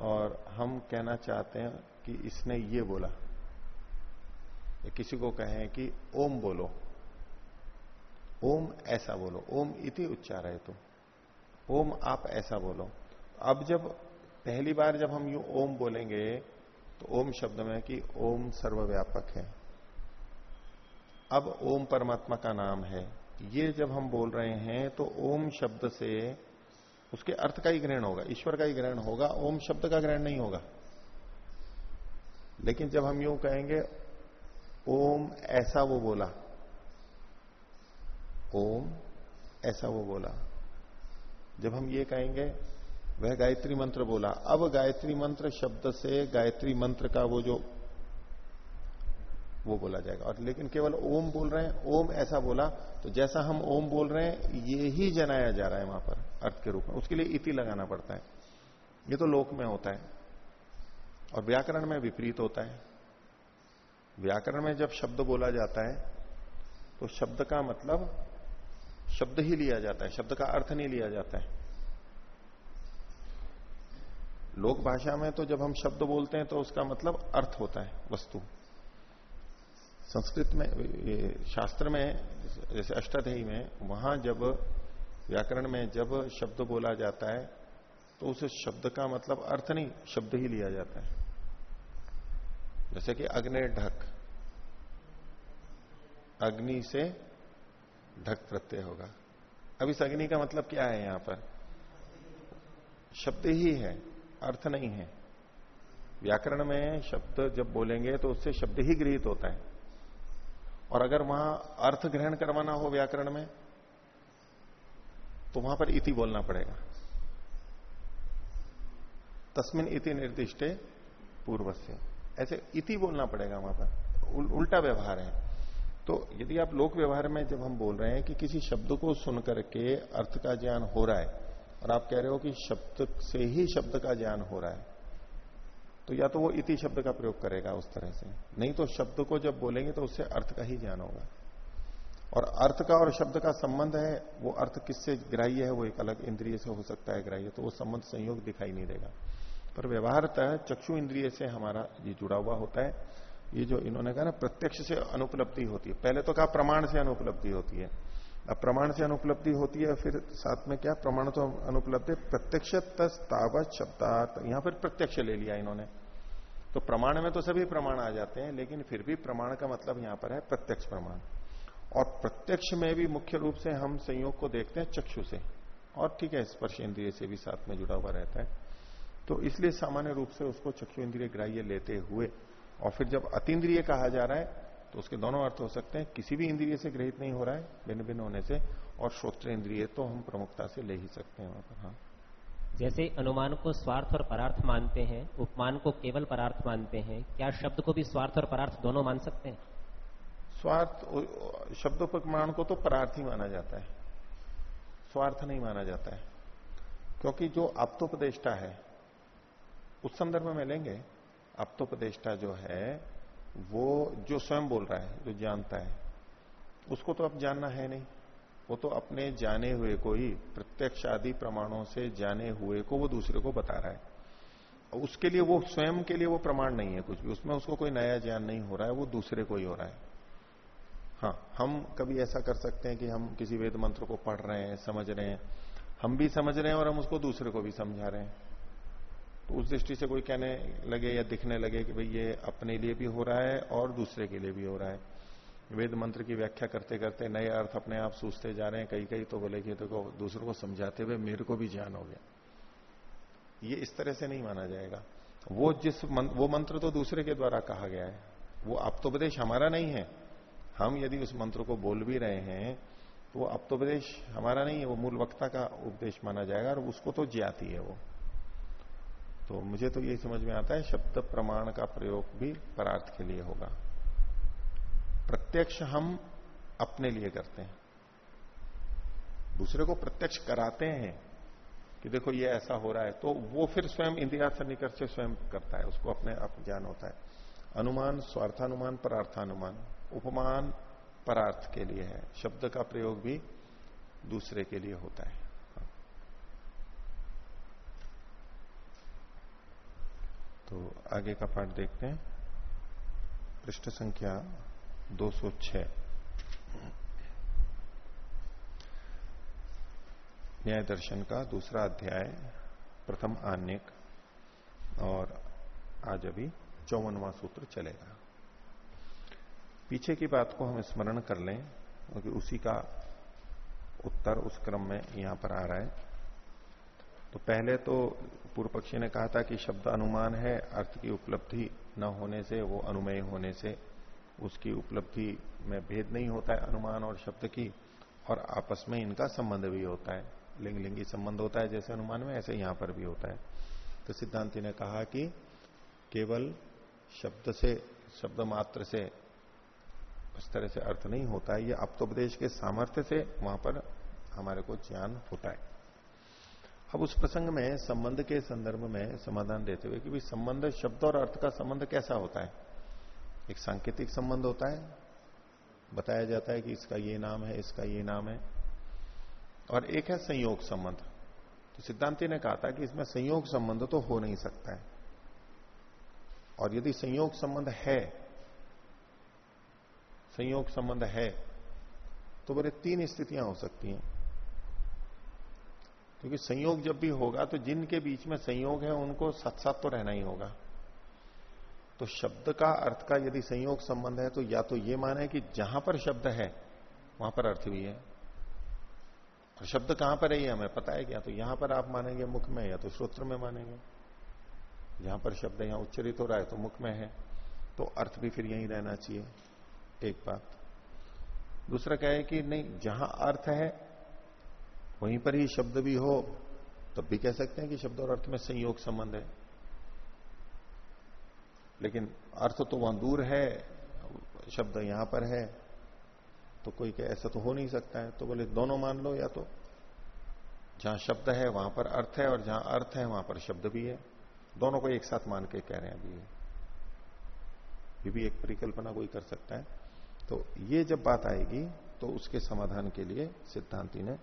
और हम कहना चाहते हैं कि इसने ये बोला। किसी को कहें कि ओम बोलो। ओम ऐसा बोलो। ओम इति उच्चार है तो ओम आप ऐसा बोलो। अब जब पहली बार जब हम यू ओम बोलेंगे तो ओम शब्द में कि ओम सर्वव्यापक है। अब ओम परमात्मा का नाम है। ये जब हम बोल रहे हैं तो ओम शब्द से उसके अर्थ का ही ग्रहण होगा। ईश्वर का ही ग्रहण होगा। ओम शब्द का ग्रहण नहीं होगा। लेकिन जब हम यूँ कहेंगे ओम ऐसा वो बोला। ओम ऐसा वो बोला। जब हम ये कहेंगे, वह गायत्री मंत्र बोला। अब गायत्री मंत्र शब्द से गायत्री मंत्र का वो जो, वो बोला जाएगा। और लेकिन केवल ओम बोल रहे हैं, ओम ऐसा बोला। तो जैसा हम ओम बोल रहे हैं, ये ही जनाया जा रहा है वहाँ पर, अर्थ के रूप में। उसके लिए इति लगाना पड़ता है। ये तो लोक में होता है। और व्याकरण में विपरीत होता है। व्याकरण में जब शब्द बोला जाता है तो शब्द का मतलब शब्द ही लिया जाता है, शब्द का अर्थ नहीं लिया जाता है। लोक भाषा में तो जब हम शब्द बोलते हैं तो उसका मतलब अर्थ होता है, वस्तु। संस्कृत में शास्त्र में, जैसे अष्टाध्यायी में, वहाँ जब व्याकरण में जब शब्द बोला जाता है तो उस शब्द का मतलब अर्थ नहीं, शब्द ही लिया जाता है। जैसे कि अग्नि ढक, अग्नि से ढक प्रत्यय होगा। अब इस अग्नि का मतलब क्या है यहाँ पर? शब्द ही है, अर्थ नहीं है। व्याकरण में शब्द जब बोलेंगे तो उससे शब्द ही गृहित होता है। और अगर वहाँ अर्थ ग्रहण करवाना हो व्याकरण में तो वहाँ पर इति बोलना पड़ेगा। तस्मिन इति निर्दिष्टे पूर्व से ऐसे इति बोलना पड़ेगा वहाँ पर। उल, उल्टा व्यवहार है। तो यदि आप लोक व्यवहार में जब हम बोल रहे हैं कि किसी शब्द को सुनकर के अर्थ का ज्ञान हो रहा है और आप कह रहे हो कि शब्द से ही शब्द का ज्ञान हो रहा है तो या तो वो इति शब्द का प्रयोग करेगा उस तरह से। नहीं तो शब्द को जब बोलेंगे तो उससे अर्थ का ही ज्ञान होगा। और अर्थ का और शब्द का संबंध है वो अर्थ किससे ग्राह्य है वो एक अलग इंद्रिय से हो सकता है ग्राह्य तो वो संबंध संयोग दिखाई नहीं देगा। पर व्यवहारतः चक्षु इंद्रिय से हमारा ये जुड़ा हुआ होता है। ये जो इन्होंने कहा ना, प्रत्यक्ष से अनुपलब्धि होती है। पहले तो कहा प्रमाण से अनुपलब्धि होती है। अब प्रमाण से अनुपलब्धि होती है, फिर साथ में क्या? प्रमाण तो अनुपलब्धि प्रत्यक्ष तावत शब्दार्थ यहाँ पर प्रत्यक्ष ले लिया इन्होंने। तो प्रमाण में तो सभी प्रमाण आ जाते हैं, लेकिन फिर भी प्रमाण का मतलब यहाँ पर है प्रत्यक्ष प्रमाण। और प्रत्यक्ष में भी मुख्य रूप से हम संयोग को देखते हैं चक्षु से। और ठीक है, स्पर्श इंद्रिय से भी साथ में जुड़ा हुआ रहता है। तो इसलिए सामान्य रूप से उसको चक्षु इंद्रिय ग्राह्य लेते हुए और फिर जब अतीन्द्रिय कहा जा रहा है तो उसके दोनों अर्थ हो सकते हैं। किसी भी इंद्रिय से ग्रहित नहीं हो रहा है भिन्न भिन्न होने से और श्रोत्र इंद्रिय तो हम प्रमुखता से ले ही सकते हैं वहाँ पर हाँ। जैसे अनुमान को स्वार्थ और परार्थ मानते हैं उपमान को केवल परार्थ मानते हैं क्या शब्द को भी स्वार्थ और परार्थ दोनों मान सकते हैं? स्वार्थ शब्दोपमान को तो परार्थ ही माना जाता है। स्वार्थ नहीं माना जाता है। क्योंकि जो आप्तोपदेष्टा है उस संदर्भ में लेंगे। आप्तोपदेष्टा जो है, वो जो स्वयं बोल रहा है, जो जानता है, उसको तो अब जानना है नहीं। वो तो अपने जाने हुए को ही प्रत्यक्ष आदि प्रमाणों से जाने हुए को वो दूसरे को बता रहा है। उसके लिए वो, स्वयं के लिए वो प्रमाण नहीं है कुछ भी। उसमें उसको कोई नया ज्ञान नहीं हो रहा है, वो दूसरे को ही हो रहा है। हाँ हम कभी ऐसा कर सकते हैं कि हम किसी वेद मंत्र को पढ़ रहे हैं, समझ रहे हैं। हम भी समझ रहे हैं और हम उसको दूसरे को भी समझा रहे हैं। तो उस दृष्टि से कोई कहने लगे या दिखने लगे कि भाई ये अपने लिए भी हो रहा है और दूसरे के लिए भी हो रहा है। वेद मंत्र की व्याख्या करते करते नए अर्थ अपने आप सूझते जा रहे हैं कई कई तो बोले कि देखो तो दूसरों को समझाते हुए मेरे को भी ज्ञान हो गया। ये इस तरह से नहीं माना जाएगा। वो जिस मंत्र, वो मंत्र तो दूसरे के द्वारा कहा गया है। वो अपतोपदेश हमारा नहीं है। हम यदि उस मंत्र को बोल भी रहे हैं तो वो अपतोपदेश हमारा नहीं है। वो मूल वक्ता का उपदेश माना जाएगा और उसको तो ज्ञाती है वो। तो मुझे तो यही समझ में आता है, शब्द प्रमाण का प्रयोग भी परार्थ के लिए होगा। प्रत्यक्ष हम अपने लिए करते हैं। दूसरे को प्रत्यक्ष कराते हैं कि देखो ये ऐसा हो रहा है तो वो फिर स्वयं इंदिरा सन्निकट से स्वयं करता है, उसको अपने आप ज्ञान होता है। अनुमान स्वार्थानुमान, परार्थानुमान, उपमान परार्थ के लिए है। शब्द का प्रयोग भी दूसरे के लिए होता है। तो आगे का पाठ देखते हैं। पृष्ठ संख्या 206 न्याय दर्शन का दूसरा अध्याय, प्रथम आन्यक और आज अभी चौवनवा सूत्र चलेगा। पीछे की बात को हम स्मरण कर लें, क्योंकि उसी का उत्तर उस क्रम में यहाँ पर आ रहा है। तो पहले तो पूर्व पक्षी ने कहा था कि शब्द अनुमान है, अर्थ की उपलब्धि न होने से, वो अनुमेय होने से उसकी उपलब्धि में भेद नहीं होता है, अनुमान और शब्द की, और आपस में इनका संबंध भी होता है। लिंग लिंगी संबंध होता है जैसे अनुमान में, ऐसे यहाँ पर भी होता है। तो सिद्धांति ने कहा कि केवल शब्द से, शब्द मात्र से, उस तरह से अर्थ नहीं होता है। ये अप्तोपदेश के सामर्थ्य से वहाँ पर हमारे को ज्ञान होता है। अब उस प्रसंग में, संबंध के संदर्भ में समाधान देते हुए कि भाई संबंध शब्द और अर्थ का संबंध कैसा होता है? एक सांकेतिक संबंध होता है। बताया जाता है कि इसका ये नाम है, इसका ये नाम है। और एक है संयोग संबंध। तो सिद्धांति ने कहा था कि इसमें संयोग संबंध तो हो नहीं सकता है। और यदि संयोग संबंध है, संयोग संबंध है तो बोले तीन स्थितियाँ हो सकती हैं। क्योंकि संयोग जब भी होगा तो जिनके बीच में संयोग है, उनको साथ साथ तो रहना ही होगा। तो शब्द का अर्थ का यदि संयोग संबंध है तो या तो ये माने कि जहाँ पर शब्द है, वहाँ पर अर्थ भी है। और शब्द कहाँ पर है, ये हमें पता है क्या तो यहाँ पर आप मानेंगे मुख में, या तो श्रोत्र में मानेंगे। जहाँ पर शब्द यहाँ उच्चरित हो रहा है तो मुख में है। तो अर्थ भी फिर यही रहना चाहिए, एक बात। दूसरा क्या है कि नहीं, जहाँ अर्थ है वहीं पर ही शब्द भी हो, तब भी कह सकते हैं कि शब्द और अर्थ में संयोग संबंध है। लेकिन अर्थ तो वहाँ दूर है, शब्द यहाँ पर है तो कोई कहे ऐसा तो हो नहीं सकता है तो बोले दोनों मान लो या तो। जहाँ शब्द है वहाँ पर अर्थ है और जहाँ अर्थ है वहाँ पर शब्द भी है। दोनों को एक साथ मान के कह रहे हैं अभी। ये भी एक परिकल्पना कोई कर सकता है। तो ये जब बात आएगी तो उसके समाधान के लिए सिद्धांति ने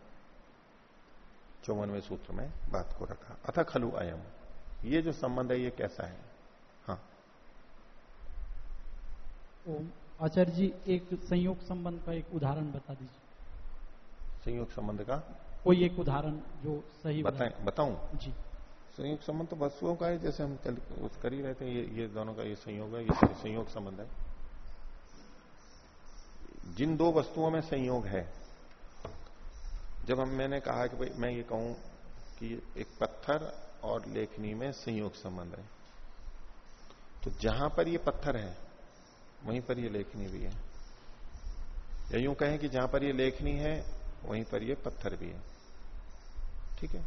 चौवनवे सूत्र में बात को रखा। अथा खलु अयम। ये जो संबंध है ये कैसा है? हाँ। आचार्य जी एक संयोग संबंध का एक उदाहरण बता दीजिए। संयोग संबंध का? कोई एक उदाहरण जो सही बताएँ बताऊँ? जी। संयोग संबंध तो वस्तुओं का है जैसे हम चल कर ही रहे थे ये ये दोनों का ये संयोग है ये संयोग संबंध है। जिन दो वस्तुओं में संयोग है जब हम, मैंने कहा कि भाई, मैं ये कहूँ कि एक पत्थर और लेखनी में संयोग संबंध है। तो जहाँ पर ये पत्थर है, वहीं पर ये लेखनी भी है। या यूँ कहें कि जहाँ पर ये लेखनी है, वहीं पर ये पत्थर भी है। ठीक है?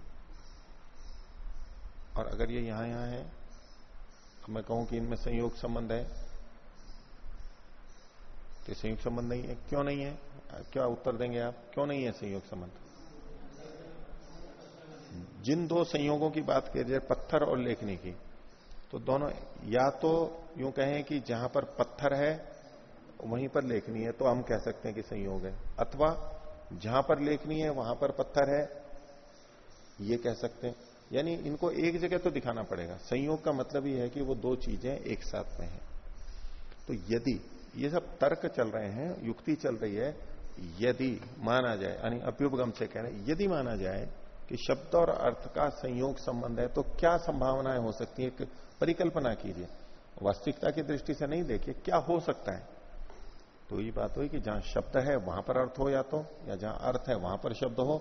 और अगर ये यहाँ यहाँ है तो मैं कहूँ कि इनमें संयोग संबंध है। तो संयोग संबंध नहीं है। क्यों नहीं है? क्या उत्तर देंगे आप? क्यों नहीं है संयोग संबंध? जिन दो संयोगों की बात कीजिए पत्थर और लेखनी की तो दोनों या तो यूँ कहें कि जहाँ पर पत्थर है, वहीं पर लेखनी है तो हम कह सकते हैं कि संयोग है। अथवा जहाँ पर लेखनी है, वहाँ पर पत्थर है, ये कह सकते हैं। यानी इनको एक जगह तो दिखाना पड़ेगा। संयोग का मतलब ये है कि वो दो चीज़ें एक साथ में है। तो यदि ये सब तर्क चल रहे हैं, युक्ति चल रही है, यदि माना जाए, यानी अभ्युपगम से कह रहे यदि माना जाए कि शब्द और अर्थ का संयोग संबंध है तो क्या संभावनाएँ हो सकती है? एक परिकल्पना कीजिए। वास्तविकता की दृष्टि से नहीं देखिए, क्या हो सकता है? तो ये बात हुई कि जहाँ शब्द है, वहाँ पर अर्थ हो या तो या जहाँ अर्थ है, वहाँ पर शब्द हो,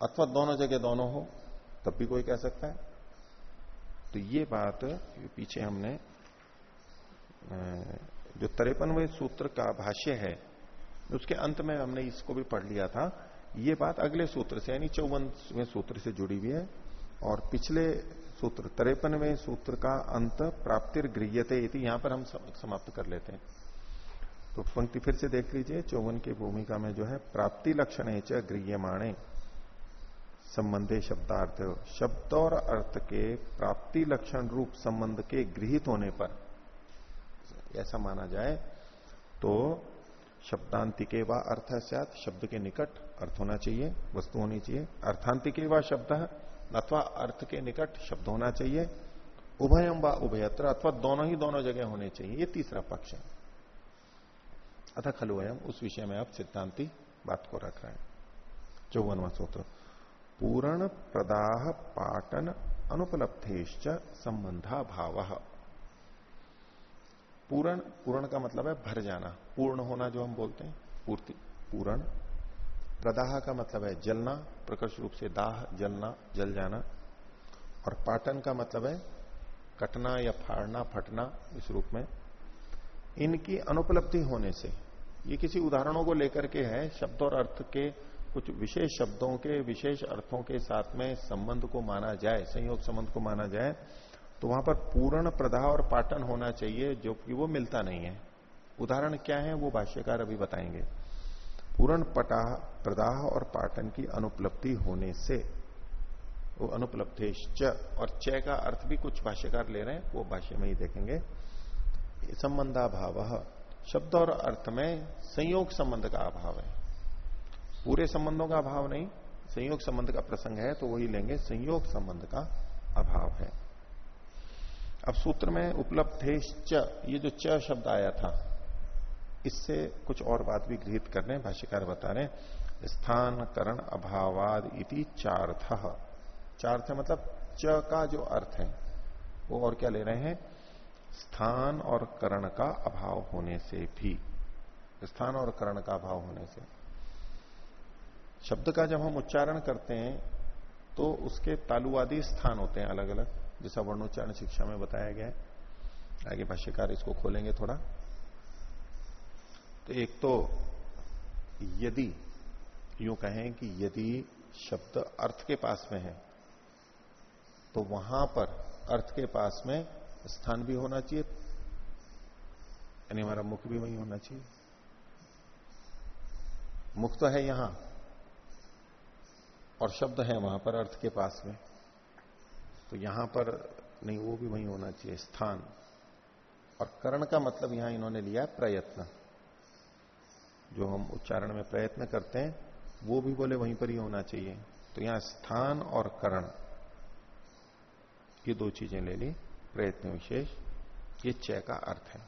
अथवा दोनों जगह दोनों हो, तब भी कोई कह सकता है। तो ये बात पीछे हमने जो तरेपनवे सूत्र का भाष्य है, उसके अंत में हमने इसको भी पढ़ लिया था। ये बात अगले सूत्र से, यानी चौवनवें सूत्र से जुड़ी हुई है, और पिछले सूत्र, तरेपनवे सूत्र का अंत प्राप्तिर गृहते यहाँ पर हम समाप्त कर लेते हैं। तो पंक्ति फिर से देख लीजिए, चौवन की भूमिका में जो है, प्राप्ति लक्षण च गृहमाणे संबंधे शब्दार्थ, शब्द और अर्थ के प्राप्ति लक्षण रूप संबंध के गृहित होने पर, ऐसा माना जाए तो शब्दांतिके व अर्थ शब्द के निकट अर्थ होना चाहिए, वस्तु होनी चाहिए। अर्थांतिके व शब्द अथवा अर्थ के निकट शब्द होना चाहिए। उभयम व उभयत्र, अथवा दोनों ही दोनों जगह होने चाहिए, ये तीसरा पक्ष है। अथा खलुअयम उस विषय में आप सिद्धांति बात को रख रहे हैं। चौवनवा सूत्र पूर्ण प्रदाह पाटन अनुपलब्धेश्च संबंधा भाव। पूर्ण पूर्ण का मतलब है भर जाना, पूर्ण होना जो हम बोलते हैं, पूर्ति, पूर्ण प्रदाह का मतलब है जलना, प्रकर्ष रूप से दाह, जलना, जल जाना। और पाटन का मतलब है कटना या फाड़ना, फटना इस रूप में। इनकी अनुपलब्धि होने से, ये किसी उदाहरणों को लेकर के है, शब्द और अर्थ के कुछ विशेष शब्दों के, विशेष अर्थों के साथ में संबंध को माना जाए, संयोग संबंध को माना जाए तो वहाँ पर पूर्ण प्रदाह और पाटन होना चाहिए, जो कि वो मिलता नहीं है। उदाहरण क्या है, वो भाष्यकार अभी बताएँगे। पूर्ण पटाह प्रदाह और पाटन की अनुपलब्धि होने से, वो अनुपलब्धेश और च का अर्थ भी कुछ भाष्यकार ले रहे हैं, वो भाष्य में ही देखेंगे। संबंधा भाव शब्द और अर्थ में संयोग संबंध का अभाव है। पूरे संबंधों का अभाव नहीं, संयोग संबंध का प्रसंग है तो वही लेंगे, संयोग संबंध का अभाव है। अब सूत्र में उपलब्ध ये जो च शब्द आया था इससे कुछ और बात भी गृहित कर रहे हैं, भाष्यकार बता रहे स्थान करण अभावाद इति चार्थ। चार्थ मतलब च का जो अर्थ है, वो और क्या ले रहे हैं? स्थान और करण का अभाव होने से भी। स्थान और करण का अभाव होने से। शब्द का जब हम उच्चारण करते हैं तो उसके तालुवादी स्थान होते हैं अलग अलग जैसा वर्णोच्चारण शिक्षा में बताया गया है। आगे भाष्यकार इसको खोलेंगे थोड़ा। तो एक तो यदि, यूँ कहें कि यदि शब्द अर्थ के पास में है तो वहाँ पर अर्थ के पास में स्थान भी होना चाहिए, यानी हमारा मुख भी वही होना चाहिए। मुख तो है यहाँ, और शब्द है वहाँ पर अर्थ के पास में तो यहाँ पर नहीं, वो भी वही होना चाहिए, स्थान। और करण का मतलब यहाँ इन्होंने लिया प्रयत्न। जो हम उच्चारण में प्रयत्न करते हैं, वो भी बोले वहीं पर ही होना चाहिए। तो यहाँ स्थान और करण, ये दो चीज़ें ले ली, प्रयत्न विशेष। ये चय का अर्थ है।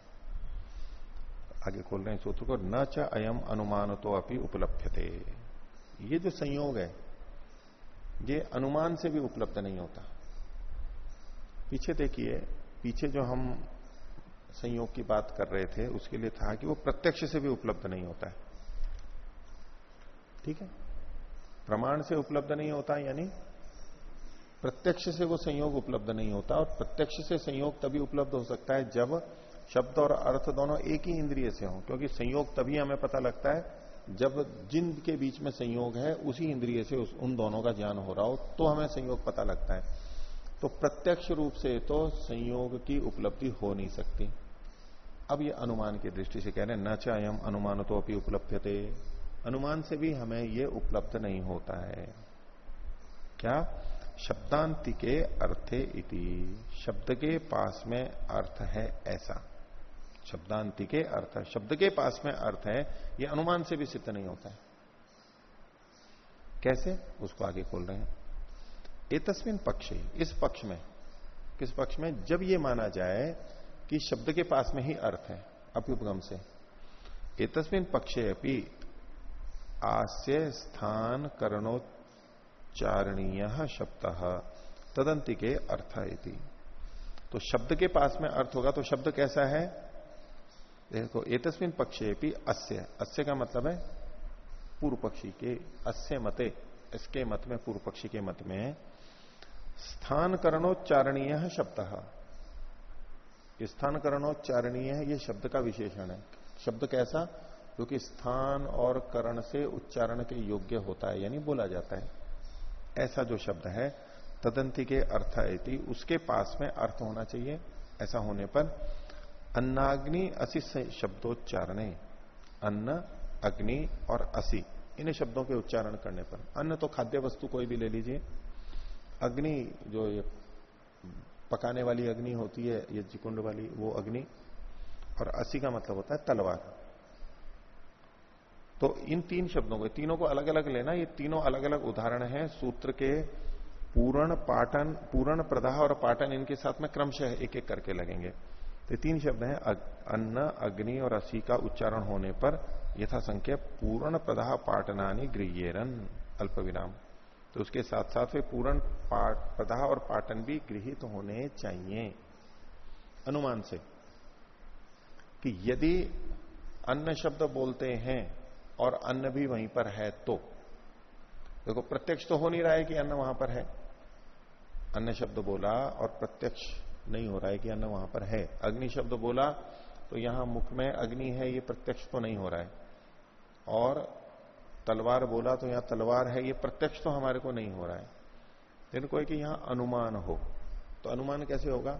आगे खोल रहे हैं सूत्र को, न च अयम अनुमान तो अपनी उपलब्ध थे ये जो संयोग है, ये अनुमान से भी उपलब्ध नहीं होता। पीछे देखिए, पीछे जो हम संयोग की बात कर रहे थे उसके लिए था कि वो प्रत्यक्ष से भी उपलब्ध नहीं होता है। ठीक है? प्रमाण से उपलब्ध नहीं होता यानी प्रत्यक्ष से वो संयोग उपलब्ध नहीं होता और प्रत्यक्ष से संयोग तभी उपलब्ध हो सकता है जब शब्द और अर्थ दोनों एक ही इंद्रिय से हो क्योंकि संयोग तभी हमें पता लगता है जब जिन के बीच में संयोग है उसी इंद्रिय से उस, उन दोनों का ज्ञान हो रहा हो तो हमें संयोग पता लगता है। तो प्रत्यक्ष रूप से तो संयोग की उपलब्धि हो नहीं सकती। अब ये अनुमान की दृष्टि से कह रहे हैं, न चाहे हम अनुमान तो अपनी उपलब्ध थे अनुमान से भी हमें ये उपलब्ध नहीं होता है। क्या? शब्दांति के अर्थे इति। शब्द के पास में अर्थ है ऐसा। शब्दांति के अर्थ, शब्द के पास में अर्थ है, ये अनुमान से भी सिद्ध नहीं होता है। कैसे? उसको आगे खोल रहे हैं। एतस्मिन पक्ष, इस पक्ष में, किस पक्ष में? जब ये माना जाए कि शब्द के पास में ही अर्थ है अभ्युपगम से। एतस्मिन पक्षे अपनी आस्य स्थान करणो चारणीय शब्द तदंति के अर्थ इति। तो शब्द के पास में अर्थ होगा तो शब्द कैसा है? देखो, एतस्मिन पक्षे भी अस्य अस्य का मतलब है पूर्व पक्षी के, अस्य मते इसके मत में पूर्व पक्षी के मत में स्थान करणोच्चारणीय शब्द। स्थान करणोच्चारणीय है, ये शब्द का विशेषण है। शब्द कैसा? जो कि स्थान और करण से उच्चारण के योग्य होता है, यानी बोला जाता है। ऐसा जो शब्द है, तदंती के अर्थ है उसके पास में अर्थ होना चाहिए। ऐसा होने पर, अन्नाग्नि असी शब्दोच्चारण, अन्न, अग्नि और असी इन शब्दों के उच्चारण करने पर। अन्न तो खाद्य वस्तु कोई भी ले लीजिए। अग्नि जो ये पकाने वाली अग्नि होती है यज्ञ कुंड वाली, वो अग्नि। और असी का मतलब होता है तलवार। तो इन तीन शब्दों को, तीनों को अलग अलग लेना, ये तीनों अलग अलग उदाहरण हैं। सूत्र के पूर्ण, पाटन, पूर्ण, प्रदाह और पाटन, इनके साथ में क्रमशः एक एक करके लगेंगे। तो तीन शब्द हैं अन्न, अग्नि और असी का उच्चारण होने पर यथा संख्या पूर्ण, प्रदाह, पाटनानी गृहरन अल्प विराम तो उसके साथ साथ वे पूर्ण प्रदाह और पाटन भी गृहित होने चाहिए। अनुमान से कि यदि अन्न शब्द बोलते हैं और अन्न भी वहीं पर है तो। देखो, प्रत्यक्ष तो हो नहीं रहा है कि अन्न वहाँ पर है। अन्न शब्द बोला और प्रत्यक्ष नहीं हो रहा है कि अन्न वहाँ पर है। अग्नि शब्द बोला तो यहाँ मुख में अग्नि है, ये प्रत्यक्ष तो नहीं हो रहा है। और तलवार बोला तो यहाँ तलवार है, ये प्रत्यक्ष तो हमारे को नहीं हो रहा है। लेकिन कोई कि यहाँ अनुमान हो तो अनुमान कैसे होगा?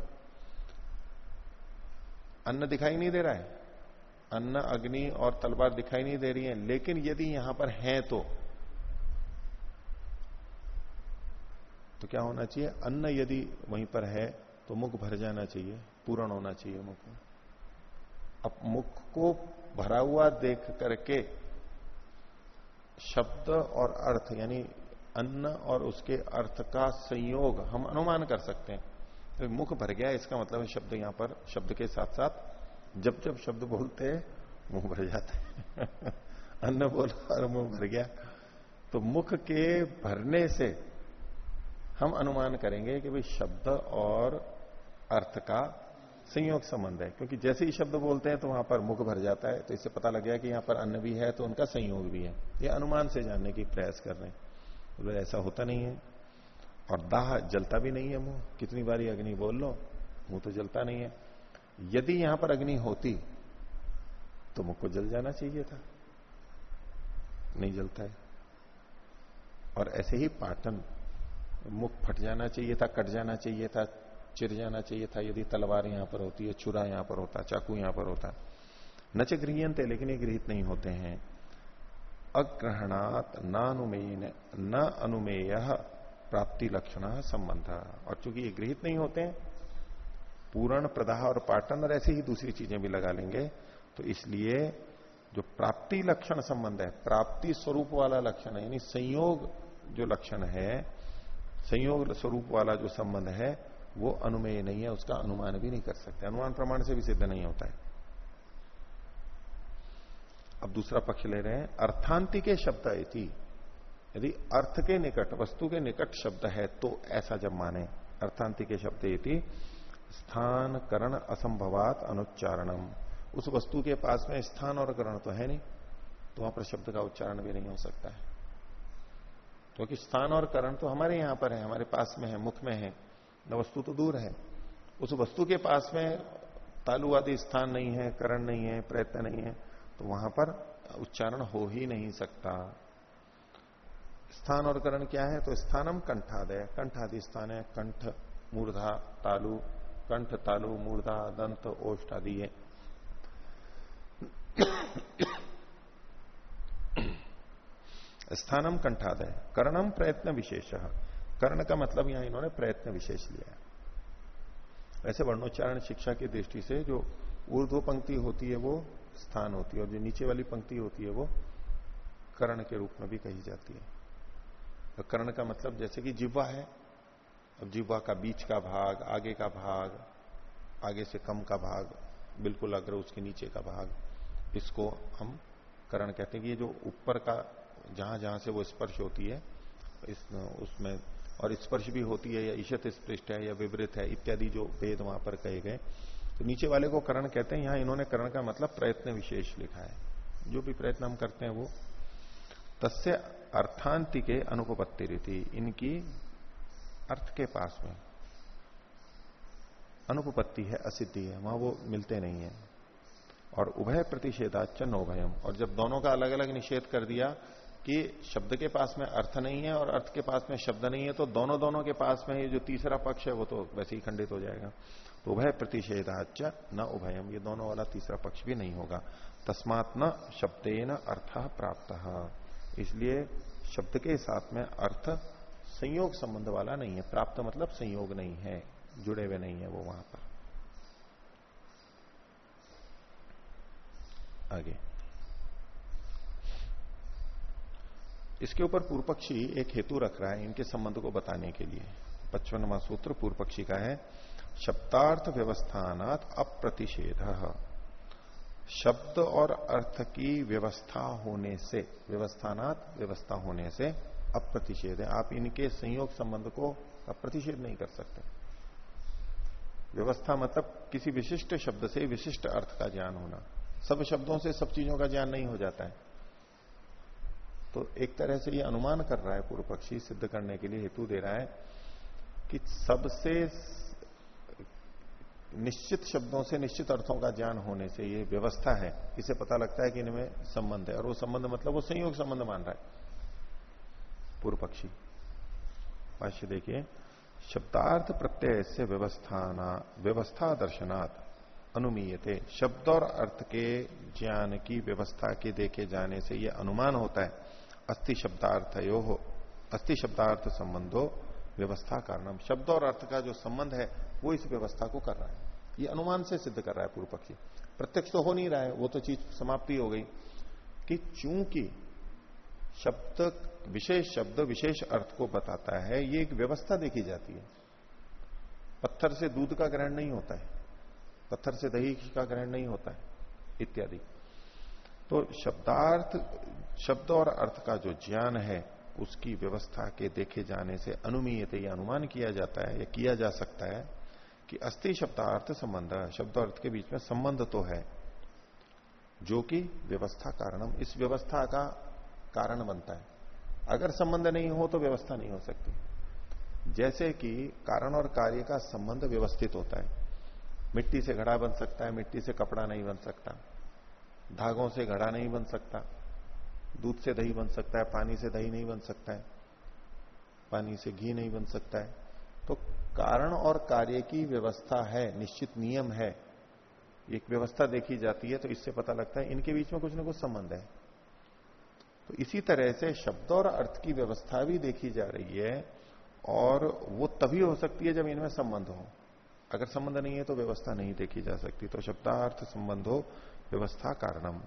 अन्न दिखाई नहीं दे रहा है। अन्न, अग्नि और तलवार दिखाई नहीं दे रही है, लेकिन यदि यहाँ पर है तो तो क्या होना चाहिए? अन्न यदि वहीं पर है तो मुख भर जाना चाहिए, पूर्ण होना चाहिए मुख। अब मुख को भरा हुआ देख करके शब्द और अर्थ, यानी अन्न और उसके अर्थ का संयोग हम अनुमान कर सकते हैं। तो मुख भर गया, इसका मतलब है शब्द यहाँ पर, शब्द के साथ साथ जब जब शब्द बोलते हैं, मुँह भर जाते हैं। अन्न बोला और मुँह भर गया। तो मुख के भरने से हम अनुमान करेंगे कि भाई शब्द और अर्थ का संयोग संबंध है, क्योंकि जैसे ही शब्द बोलते हैं तो वहाँ पर मुख भर जाता है तो इससे पता लग गया कि यहाँ पर अन्न भी है तो उनका संयोग भी है। ये अनुमान से जानने की प्रयास कर रहे हैं। तो ऐसा होता नहीं है। और दाह जलता भी नहीं है मुँह। कितनी बारी अग्नि बोल लो, मुँह तो जलता नहीं है। यदि यहाँ पर अग्नि होती तो मुख को जल जाना चाहिए था। नहीं जलता है। और ऐसे ही पाटन, मुख फट जाना चाहिए था, कट जाना चाहिए था। चिर जाना चाहिए था, यदि तलवार यहाँ पर होती है, छुरा यहाँ पर होता, चाकू यहाँ पर होता। न नच गृहते लेकिन ये गृहित नहीं होते हैं। अग्रहणात अनुमेय न अनुमेय प्राप्ति लक्षण संबंध। और चूँकि ये गृहित नहीं होते हैं, पूर्ण, प्रदाह और पाटन और ऐसी ही दूसरी चीज़ें भी लगा लेंगे तो इसलिए जो प्राप्ति लक्षण संबंध है, प्राप्ति स्वरूप वाला लक्षण है, यानी संयोग जो लक्षण है, संयोग स्वरूप वाला जो संबंध है वो अनुमेय नहीं है, उसका अनुमान भी नहीं कर सकते। अनुमान प्रमाण से भी सिद्ध नहीं होता है। अब दूसरा पक्ष ले रहे हैं, अर्थांति के शब्द थी यदि अर्थ के निकट, वस्तु के निकट शब्द है तो ऐसा जब माने, अर्थांति के शब्द थी स्थान, करण, असंभवात, अनुच्चारणम। उस वस्तु के पास में स्थान और करण तो है नहीं तो वहाँ पर शब्द का उच्चारण भी नहीं हो सकता है। क्योंकि तो स्थान और करण तो हमारे यहाँ पर है, हमारे पास में है, मुख में है। न वस्तु तो दूर है। उस वस्तु के पास में तालु आदि स्थान नहीं है, करण नहीं है, प्रयत्न नहीं है तो वहाँ पर उच्चारण हो ही नहीं सकता। स्थान और करण क्या है? तो स्थानम कंठादय। कंठादि स्थान है, कंठ, मूर्धा, तालु, कंठ, तालु, मूर्धा, दंत ओष्ट आदि है स्थानम कंठादय। करणम प्रयत्न विशेष। कर्ण का मतलब यहाँ इन्होंने प्रयत्न विशेष लिया है। वैसे वर्णोच्चारण शिक्षा की दृष्टि से जो ऊर्ध्व पंक्ति होती है वो स्थान होती है, और जो नीचे वाली पंक्ति होती है वो कर्ण के रूप में भी कही जाती है। तो कर्ण का मतलब जैसे कि जिब्वा है, अब जिब्वा का बीच का भाग, आगे का भाग, आगे से कम का भाग, बिल्कुल अग्र उसके नीचे का भाग, इसको हम करण कहते हैं। कि ये जो ऊपर का जहाँ जहाँ से वो स्पर्श होती है, इस, उसमें और स्पर्श भी होती है या ईशत स्पृष्ट है या विवृत है, इत्यादि जो भेद वहाँ पर कहे गए। तो नीचे वाले को करण कहते हैं। यहाँ इन्होंने करण का मतलब प्रयत्न विशेष लिखा है। जो भी प्रयत्न हम करते हैं वो। तस्य अर्थांति के अनुपत्ति रीति इनकी अर्थ के पास में। अनुपत्ति है, असिद्धि है, वहाँ वो मिलते नहीं है। और उभय प्रतिषेधाच नोभयम। और जब दोनों का अलग अलग निषेध कर दिया कि शब्द के पास में अर्थ नहीं है और अर्थ के पास में शब्द नहीं है तो दोनों दोनों के पास में ये जो तीसरा पक्ष है, वो तो वैसे ही खंडित हो जाएगा। तो उभय प्रतिषेधाच न उभयम, ये दोनों वाला तीसरा पक्ष भी नहीं होगा। तस्मात न शब्दे न अर्थ प्राप्त। इसलिए शब्द के साथ में अर्थ संयोग संबंध वाला नहीं है। प्राप्त मतलब संयोग नहीं है, जुड़े हुए नहीं है वो वहाँ पर। आगे। इसके ऊपर पूर्व पक्षी एक हेतु रख रहा है इनके संबंध को बताने के लिए। पचपनवा सूत्र पूर्व पक्षी का है, शब्दार्थ व्यवस्थानात अप्रतिषेध। शब्द और अर्थ की व्यवस्था होने से, व्यवस्थानात व्यवस्था होने से अप्रतिषेध है। आप इनके संयोग संबंध को अप्रतिषेध नहीं कर सकते। व्यवस्था मतलब किसी विशिष्ट शब्द से विशिष्ट अर्थ का ज्ञान होना। सब शब्दों से सब चीज़ों का ज्ञान नहीं हो जाता है। तो एक तरह से ये अनुमान कर रहा है पूर्व पक्षी सिद्ध करने के लिए हेतु दे रहा है कि सबसे निश्चित शब्दों से निश्चित अर्थों का ज्ञान होने से ये व्यवस्था है। इसे पता लगता है कि इनमें संबंध है। और वो संबंध मतलब वो संयोग संबंध मान रहा है। पूर्व पक्षी, भाष्य देखिए, शब्दार्थ प्रत्यय से व्यवस्थाना व्यवस्था दर्शनात् अनुमीयते। शब्द और अर्थ के ज्ञान की व्यवस्था के देखे जाने से यह अनुमान होता है। अस्थि शब्दार्थ यो हो। अस्थि शब्दार्थ संबंधो व्यवस्था कारणम शब्द और अर्थ का जो संबंध है, वो इस व्यवस्था को कर रहा है। ये अनुमान से सिद्ध कर रहा है पूर्व पक्षी। प्रत्यक्ष तो हो नहीं रहा है, वो तो चीज़ समाप्ति हो गई। कि चूँकि शब्द, विशेष शब्द, विशेष अर्थ को बताता है, ये एक व्यवस्था देखी जाती है। पत्थर से दूध का ग्रहण नहीं होता है। पत्थर से दही का ग्रहण नहीं होता है, इत्यादि। तो शब्दार्थ, शब्द और अर्थ का जो ज्ञान है, उसकी व्यवस्था के देखे जाने से अनुमीयत या अनुमान किया जाता है, या किया जा सकता है, कि अस्थि शब्दार्थ संबंध, शब्द अर्थ के बीच में संबंध तो है, जो कि व्यवस्था कारणम, इस व्यवस्था का कारण बनता है। अगर संबंध नहीं हो तो व्यवस्था नहीं हो सकती। जैसे कि कारण और कार्य का संबंध व्यवस्थित होता है। मिट्टी से घड़ा बन सकता है, मिट्टी से कपड़ा नहीं बन सकता। धागों से घड़ा नहीं बन सकता, दूध से दही बन सकता है, पानी से दही नहीं बन सकता है, पानी से घी नहीं बन सकता है। तो कारण और कार्य की व्यवस्था है, निश्चित नियम है। एक व्यवस्था देखी जाती है तो इससे पता लगता है इनके बीच में कुछ ना कुछ संबंध है। तो इसी तरह से शब्द और अर्थ की व्यवस्था भी देखी जा रही है और वो तभी हो सकती है जब इनमें संबंध हो। अगर संबंध नहीं है तो व्यवस्था नहीं देखी जा सकती। तो शब्दार्थ संबंध हो व्यवस्था कारणम।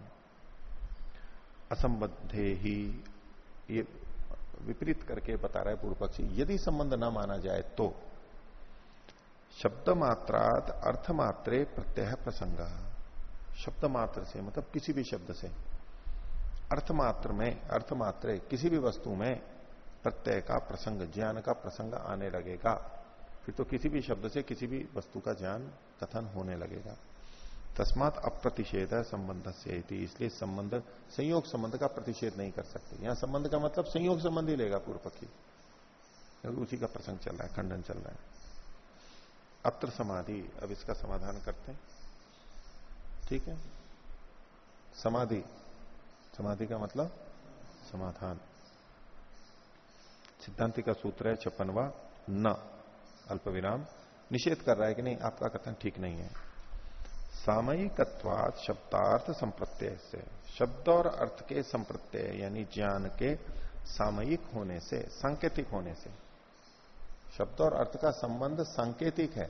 असंबद्धे ही, ये विपरीत करके बता रहा है पूर्व पक्षी, यदि संबंध न माना जाए तो। शब्द मात्रात अर्थ मात्रे प्रत्यय प्रसंग। शब्द मात्र से मतलब किसी भी शब्द से। अर्थ मात्र में अर्थ मात्रे किसी भी वस्तु में प्रत्यय का प्रसंग, ज्ञान का प्रसंग आने लगेगा। फिर तो किसी भी शब्द से किसी भी वस्तु का ज्ञान कथन होने लगेगा। तस्मात अप्रतिषेध है संबंध से इसलिए संबंध, संयोग संबंध का प्रतिषेध नहीं कर सकते। यहाँ संबंध का मतलब संयोग संबंध ही लेगा पूर्व पक्षी उसी का प्रसंग चल रहा है, खंडन चल रहा है। अत्र समाधि, अब इसका समाधान करते हैं। ठीक है? समाधि। समाधि का मतलब समाधान। सिद्धांति का सूत्र है छप्पनवा न अल्प विराम निषेध कर रहा है कि नहीं, आपका कथन ठीक नहीं है। सामयिकत्वाद शब्दार्थ संप्रत्यय से। शब्द और अर्थ के संप्रत्यय, यानी ज्ञान के सामयिक होने से, सांकेतिक होने से। शब्द और अर्थ का संबंध सांकेतिक है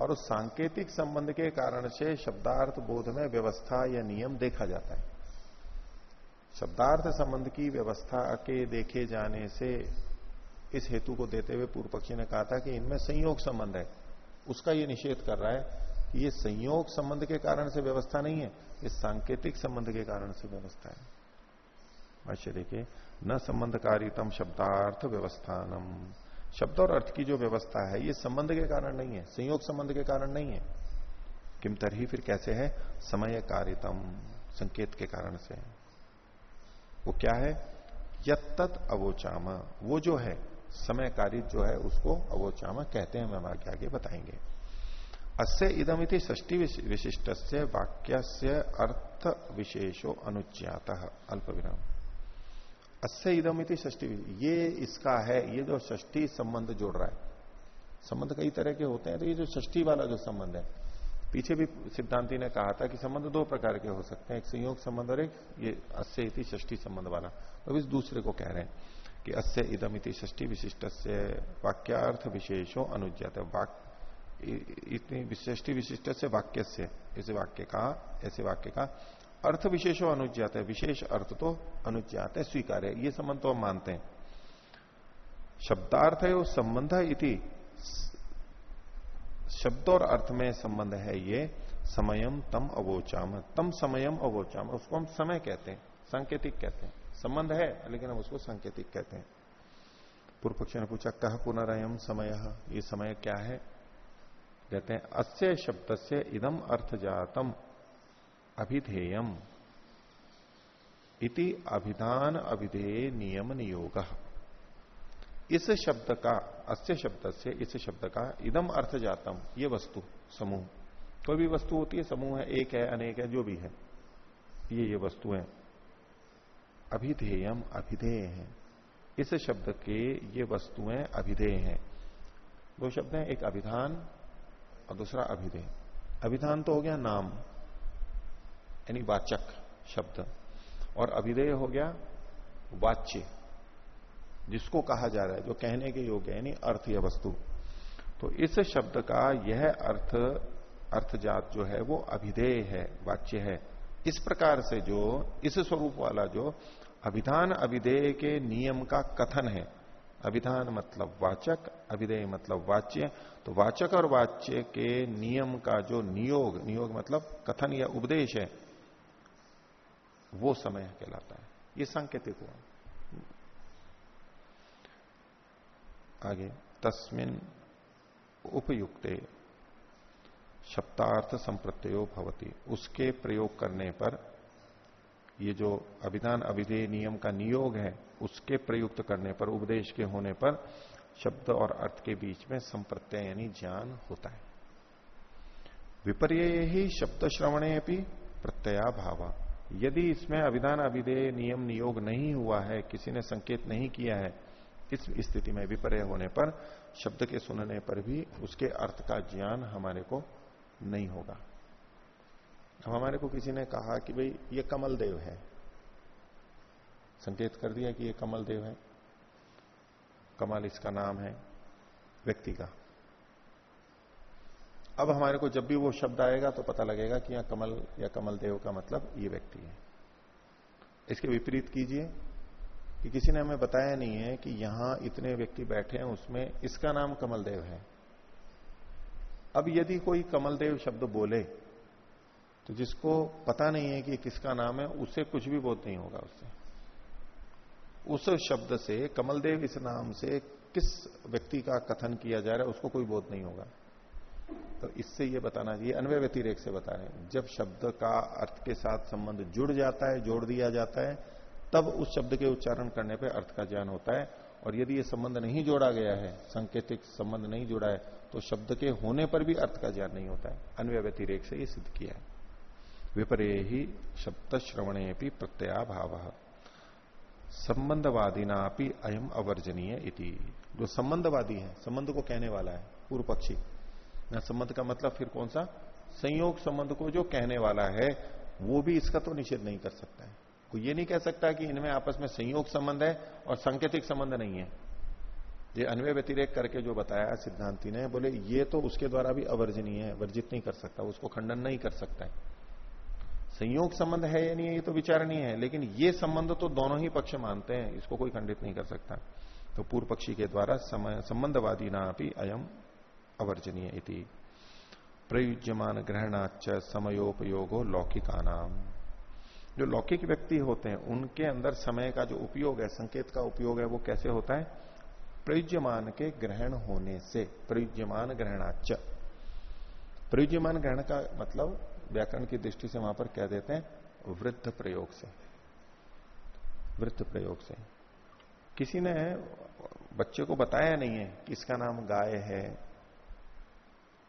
और उस सांकेतिक संबंध के कारण से शब्दार्थ बोध में व्यवस्था या नियम देखा जाता है। शब्दार्थ संबंध की व्यवस्था के देखे जाने से, इस हेतु को देते हुए पूर्व पक्षी ने कहा था कि इनमें संयोग संबंध है। उसका ये निषेध कर रहा है ये संयोग संबंध के कारण से व्यवस्था नहीं है, ये सांकेतिक संबंध के कारण से व्यवस्था है। भाष्य देखिए, न संबंधकारितम शब्दार्थ व्यवस्थानम। शब्द और अर्थ की जो व्यवस्था है, ये संबंध के कारण नहीं है, संयोग संबंध के कारण नहीं है। किम तरही फिर कैसे है? समय कारितम संकेत के कारण से वो क्या है? यत अवोचाम। वो जो है समय कारित जो है, उसको अवोचामा कहते हैं, हम आगे आगे बताएँगे। अस्य इदमिति ष्टी विशिष्ट से वाक्य से अर्थ विशेषो अनुज्ञात। अल्प विराम अस्य इदमिति ष्टी ये इसका है, ये जो ष्टी संबंध जोड़ रहा है, संबंध कई तरह के होते हैं तो ये जो ष्टी वाला जो संबंध है, पीछे भी सिद्धांति ने कहा था कि संबंध दो प्रकार के हो सकते हैं, एक संयोग संबंध और एक ये अस्य इति संबंध वाला। तो इस दूसरे को कह रहे हैं कि अस्य इदम इति ष्टी विशिष्ट से वाक्यार्थ विशेषो अनुज्ञात। इतनी विशिष्टि विशिष्ट से वाक्य से ऐसे वाक्य का, ऐसे वाक्य का अर्थ विशेषो अनुज्ञात है। विशेष अर्थ तो अनुज्ञात है, स्वीकार है। ये संबंध तो हम मानते हैं। शब्दार्थ है वो संबंध इति। शब्द और अर्थ में संबंध है ये, समयम तम अवोचाम। तम समयम अवोचाम। उसको हम समय कहते हैं, सांकेतिक कहते हैं। संबंध है, लेकिन हम उसको सांकेतिक कहते हैं। पूर्व पक्ष ने पूछा कह पुनरयम समय? ये समय क्या है? कहते हैं, अस्य शब्द से इदम अर्थ जातम अभिधेयम इति अभिधान अभिधेय नियम नियोग इस शब्द का, अस्य शब्द से इस शब्द का इदम अर्थ जातम ये वस्तु, समूह। कोई भी वस्तु होती है, समूह है, एक है, अनेक है, जो भी है, ये ये वस्तु है अभिधेयम अभिधेय। है इस शब्द के ये वस्तुएँ अभिधेय। हैं दो शब्द हैं, एक अभिधान और दूसरा अभिधेय। अभिधान तो हो गया नाम, यानी वाचक शब्द। और अभिधेय हो गया वाच्य, जिसको कहा जा रहा है, जो कहने के योग्य यानी अर्थ या वस्तु। तो इस शब्द का यह अर्थ, अर्थजात जो है, वो अभिधेय है, वाच्य है। इस प्रकार से जो, इस स्वरूप वाला जो अभिधान अभिधेय के नियम का कथन है अभिधान मतलब वाचक, अभिधेय मतलब वाच्य। तो वाचक और वाच्य के नियम का जो नियोग नियोग मतलब कथन या उपदेश है, वो समय कहलाता है। ये सांकेतिक हुआ। आगे, तस्मिन उपयुक्ते शब्दार्थ संप्रत्यो भवती। उसके प्रयोग करने पर ये जो अभिधान अभिधेय नियम का नियोग है, उसके प्रयुक्त करने पर, उपदेश के होने पर शब्द और अर्थ के बीच में संप्रत्यय यानी ज्ञान होता है। विपर्य ही शब्द श्रवणे भी प्रत्यया भावा यदि इसमें अभिधान अभिधेय नियम नियोग नहीं हुआ है, किसी ने संकेत नहीं किया है, इस स्थिति में विपर्य होने पर शब्द के सुनने पर भी उसके अर्थ का ज्ञान हमारे को नहीं होगा। अब हमारे को किसी ने कहा कि भाई, ये कमल देव है। संकेत कर दिया कि ये कमल देव है। कमल इसका नाम है व्यक्ति का। अब हमारे को जब भी वो शब्द आएगा तो पता लगेगा कि यहाँ कमल या कमल देव का मतलब ये व्यक्ति है। इसके विपरीत कीजिए कि किसी ने हमें बताया नहीं है कि यहाँ इतने व्यक्ति बैठे हैं, उसमें इसका नाम कमल देव है। अब यदि कोई कमलदेव शब्द बोले तो जिसको पता नहीं है कि किसका नाम है उससे कुछ भी बोध नहीं होगा उससे। उस शब्द से, कमलदेव इस नाम से किस व्यक्ति का कथन किया जा रहा है, उसको कोई बोध नहीं होगा। तो इससे ये बताना चाहिए, अन्वय व्यतिरेक से बता रहे हैं। जब शब्द का अर्थ के साथ संबंध जुड़ जाता है, जोड़ दिया जाता है, तब उस शब्द के उच्चारण करने पर अर्थ का ज्ञान होता है। और यदि ये संबंध नहीं जोड़ा गया है, संकेतिक संबंध नहीं जुड़ा है तो शब्द के होने पर भी अर्थ का ज्ञान नहीं होता है। अन्वय व्यतिरेक से ये सिद्ध किया है। विपर्य ही शब्द श्रवणे भी प्रत्यया भाव संबंधवादी ना भी अयम अवर्जनीय इति। जो संबंधवादी है, संबंध को कहने वाला है, पूर्व पक्षी। संबंध का मतलब फिर कौन सा? संयोग संबंध को जो कहने वाला है, वो भी इसका तो निषेध नहीं कर सकता है। कोई ये नहीं कह सकता कि इनमें आपस में संयोग संबंध है और सांकेतिक संबंध नहीं है। ये अन्वय व्यतिरेक करके जो बताया सिद्धांति ने, बोले, ये तो उसके द्वारा भी अवर्जनीय है, वर्जित नहीं कर सकता, उसको खंडन नहीं कर सकता है। संयोग संबंध है या नहीं है, ये तो विचारणीय है, लेकिन ये संबंध तो दोनों ही पक्ष मानते हैं, इसको कोई खंडित नहीं कर सकता। तो पूर्व पक्षी के द्वारा संबंधवादी ना भी अयम अवर्जनीय इति। प्रयुज्यमान ग्रहणाच समयोपयोगो लौकिका नाम जो लौकिक व्यक्ति होते हैं, उनके अंदर समय का जो उपयोग है, संकेत का उपयोग है, वो कैसे होता है? प्रयुज्यमान के ग्रहण होने से, प्रयुज्यमान ग्रहणाच प्रयुज्यमान ग्रहण का मतलब व्याकरण की दृष्टि से वहाँ पर कह देते हैं वृद्ध प्रयोग से। वृद्ध प्रयोग से। किसी ने बच्चे को बताया नहीं है कि इसका नाम गाय है,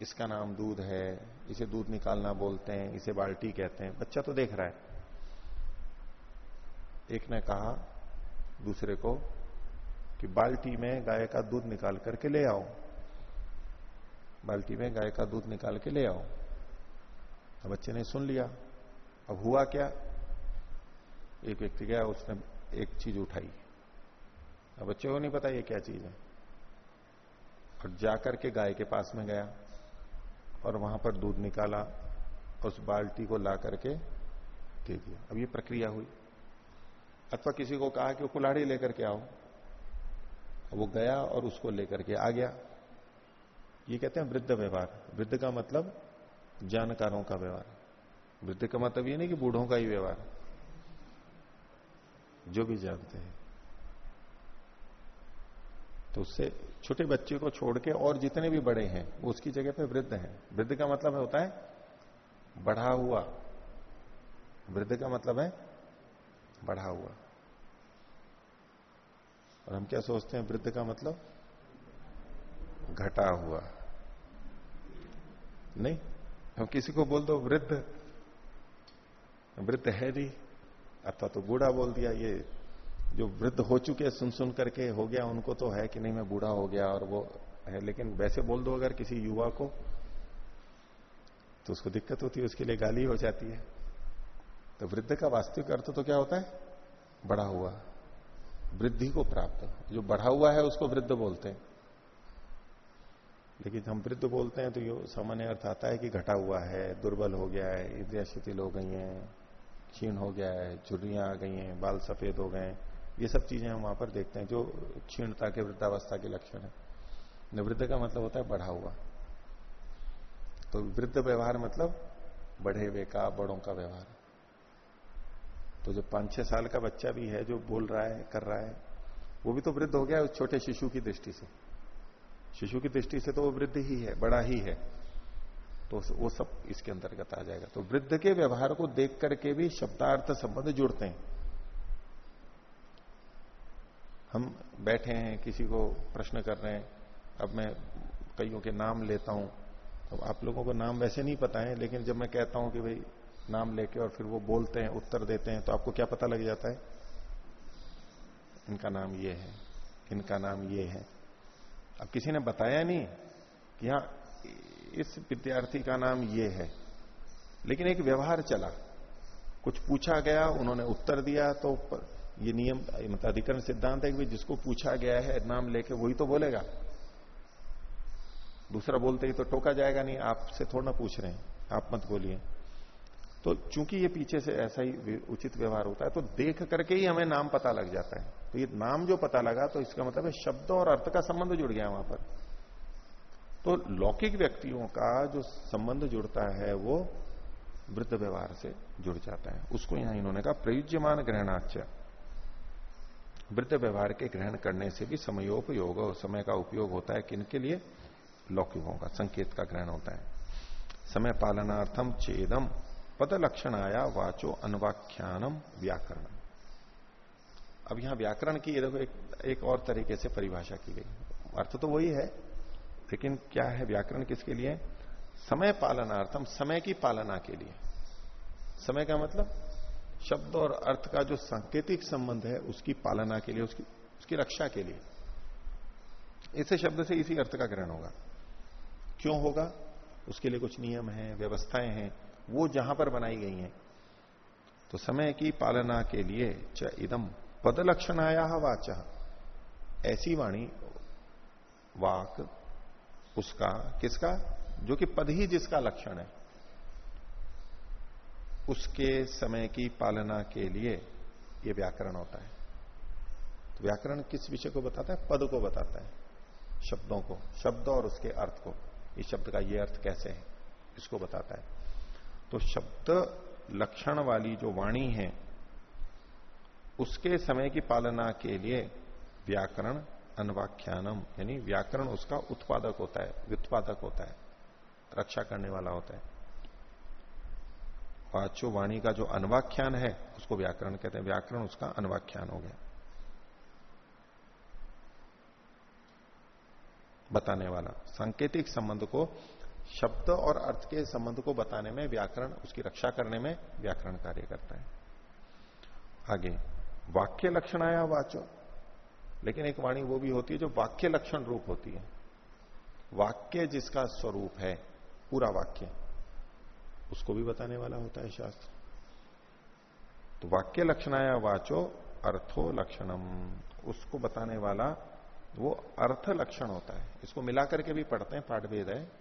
इसका नाम दूध है, इसे दूध निकालना बोलते हैं, इसे बाल्टी कहते हैं। बच्चा तो देख रहा है। एक ने कहा दूसरे को कि बाल्टी में गाय का दूध निकाल करके ले आओ। बाल्टी में गाय का दूध निकाल के ले आओ। अब बच्चे ने सुन लिया। अब हुआ क्या? एक व्यक्ति गया, उसने एक चीज़ उठाई। अब बच्चे को नहीं पता ये क्या चीज़ है। और जाकर के गाय के पास में गया और वहाँ पर दूध निकाला, उस बाल्टी को ला करके दे दिया। अब ये प्रक्रिया हुई। अथवा किसी को कहा कि वो कुल्हाड़ी लेकर के आओ। वो गया और उसको लेकर के आ गया। ये कहते हैं वृद्ध व्यवहार। वृद्ध का मतलब जानकारों का व्यवहार। वृद्ध का मतलब ये नहीं कि बूढ़ों का ही व्यवहार। जो भी जानते हैं। तो उससे छोटे बच्चे को छोड़ के और जितने भी बड़े हैं उसकी जगह पे वृद्ध हैं। वृद्ध का मतलब है होता है बढ़ा हुआ। वृद्ध का मतलब है बढ़ा हुआ। और हम क्या सोचते हैं? वृद्ध का मतलब घटा हुआ। नहीं? हम किसी को बोल दो, वृद्ध। वृद्ध है नहीं अथवा तो बूढ़ा बोल दिया, ये जो वृद्ध हो चुके सुन सुन करके हो गया, उनको तो है कि नहीं, मैं बूढ़ा हो गया और वो है। लेकिन वैसे बोल दो अगर किसी युवा को तो उसको दिक्कत होती है, उसके लिए गाली हो जाती है। तो वृद्ध का वास्तविक अर्थ तो क्या होता है? बड़ा हुआ। वृद्धि को प्राप्त। जो बढ़ा हुआ है, उसको वृद्ध बोलते हैं। लेकिन हम वृद्ध बोलते हैं तो ये सामान्य अर्थ आता है कि घटा हुआ है, दुर्बल हो गया है इंद्रिया शिथिल हो गई हैं, क्षीण हो गया है झुर्रियाँ आ गई हैं, बाल सफ़ेद हो गए ये सब चीज़ें हम वहाँ पर देखते हैं जो क्षीणता के वृद्धावस्था के लक्षण है। निवृद्ध का मतलब होता है बढ़ा हुआ। तो वृद्ध व्यवहार मतलब बढ़े हुए का, बड़ों का व्यवहार। तो जो पाँच छह साल का बच्चा भी है, जो बोल रहा है, कर रहा है, वो भी तो वृद्ध हो गया उस छोटे शिशु की दृष्टि से। शिशु की दृष्टि से तो वो वृद्ध ही है, बड़ा ही है। तो वो सब इसके अंतर्गत आ जाएगा। तो वृद्ध के व्यवहार को देख करके भी शब्दार्थ संबंध जुड़ते हैं। हम बैठे हैं, किसी को प्रश्न कर रहे हैं, अब मैं कईयों के नाम लेता हूँ। तो आप लोगों को नाम वैसे नहीं पता है, लेकिन जब मैं कहता हूँ कि भाई नाम लेके और फिर वो बोलते हैं, उत्तर देते हैं तो आपको क्या पता लग जाता है? इनका नाम ये है, इनका नाम ये है। अब किसी ने बताया नहीं कि हाँ इस विद्यार्थी का नाम ये है। लेकिन एक व्यवहार चला। कुछ पूछा गया, उन्होंने उत्तर दिया तो ये नियम मतलब अधिकरण सिद्धांत है कि जिसको पूछा गया है, नाम लेके वही तो बोलेगा। दूसरा बोलते ही तो टोका जाएगा नहीं, आपसे थोड़ा ना पूछ रहे हैं, आप मत बोलिए। तो चूँकि ये पीछे से ऐसा ही उचित व्यवहार होता है तो देख करके ही हमें नाम पता लग जाता है। तो ये नाम जो पता लगा तो इसका मतलब है शब्द और अर्थ का संबंध जुड़ गया वहाँ पर। तो लौकिक व्यक्तियों का जो संबंध जुड़ता है, वो वृद्ध व्यवहार से जुड़ जाता है। उसको यहाँ इन्होंने कहा प्रयुज्यमान ग्रहणाच वृद्ध व्यवहार के ग्रहण करने से भी समयोपयोग समय का उपयोग होता है किन के लिए? लौकिकों का, संकेत का ग्रहण होता है। समय पालनार्थम चेदम पद लक्षण आया वाचो अनवाख्यानम व्याकरण अब यहाँ व्याकरण की देखो एक, एक और तरीके से परिभाषा की गई अर्थ तो वही है लेकिन क्या है व्याकरण किसके लिए? समय पालनार्थम समय की पालना के लिए। समय का मतलब? शब्द और अर्थ का जो सांकेतिक संबंध है उसकी पालना के लिए उसकी उसकी रक्षा के लिए। इसे शब्द से इसी अर्थ का ग्रहण होगा। क्यों होगा? उसके लिए कुछ नियम है व्यवस्थाएँ हैं वो जहाँ पर बनाई गई हैं। तो समय की पालना के लिए च इदम। पद लक्षण आया वाच। ऐसी वाणी, वाक, उसका, किसका? जो कि पद ही जिसका लक्षण है। उसके समय की पालना के लिए यह व्याकरण होता है। तो व्याकरण किस विषय को बताता है? पद को बताता है। शब्दों को, शब्द और उसके अर्थ को। इस शब्द का ये अर्थ कैसे है? इसको बताता है। तो शब्द लक्षण वाली जो वाणी है उसके समय की पालना के लिए व्याकरण अनवाख्यानम, यानी व्याकरण उसका उत्पादक होता है, व्युत्पादक होता है, रक्षा करने वाला होता है। वाचो वाणी का जो अनवाख्यान है, उसको व्याकरण कहते हैं। व्याकरण उसका अनवाख्यान हो गया। बताने वाला। सांकेतिक संबंध को, शब्द और अर्थ के संबंध को बताने में व्याकरण, उसकी रक्षा करने में व्याकरण कार्य करता है। आगे। वाक्य लक्षण आया वाचो। लेकिन एक वाणी वो भी होती है जो वाक्य लक्षण रूप होती है। वाक्य जिसका स्वरूप है, पूरा वाक्य, उसको भी बताने वाला होता है शास्त्र। तो वाक्य लक्षणाया वाचो, अर्थो लक्षणम, उसको बताने वाला वो अर्थ लक्षण होता है। इसको मिलाकर के भी पढ़ते हैं, पाठभेद है।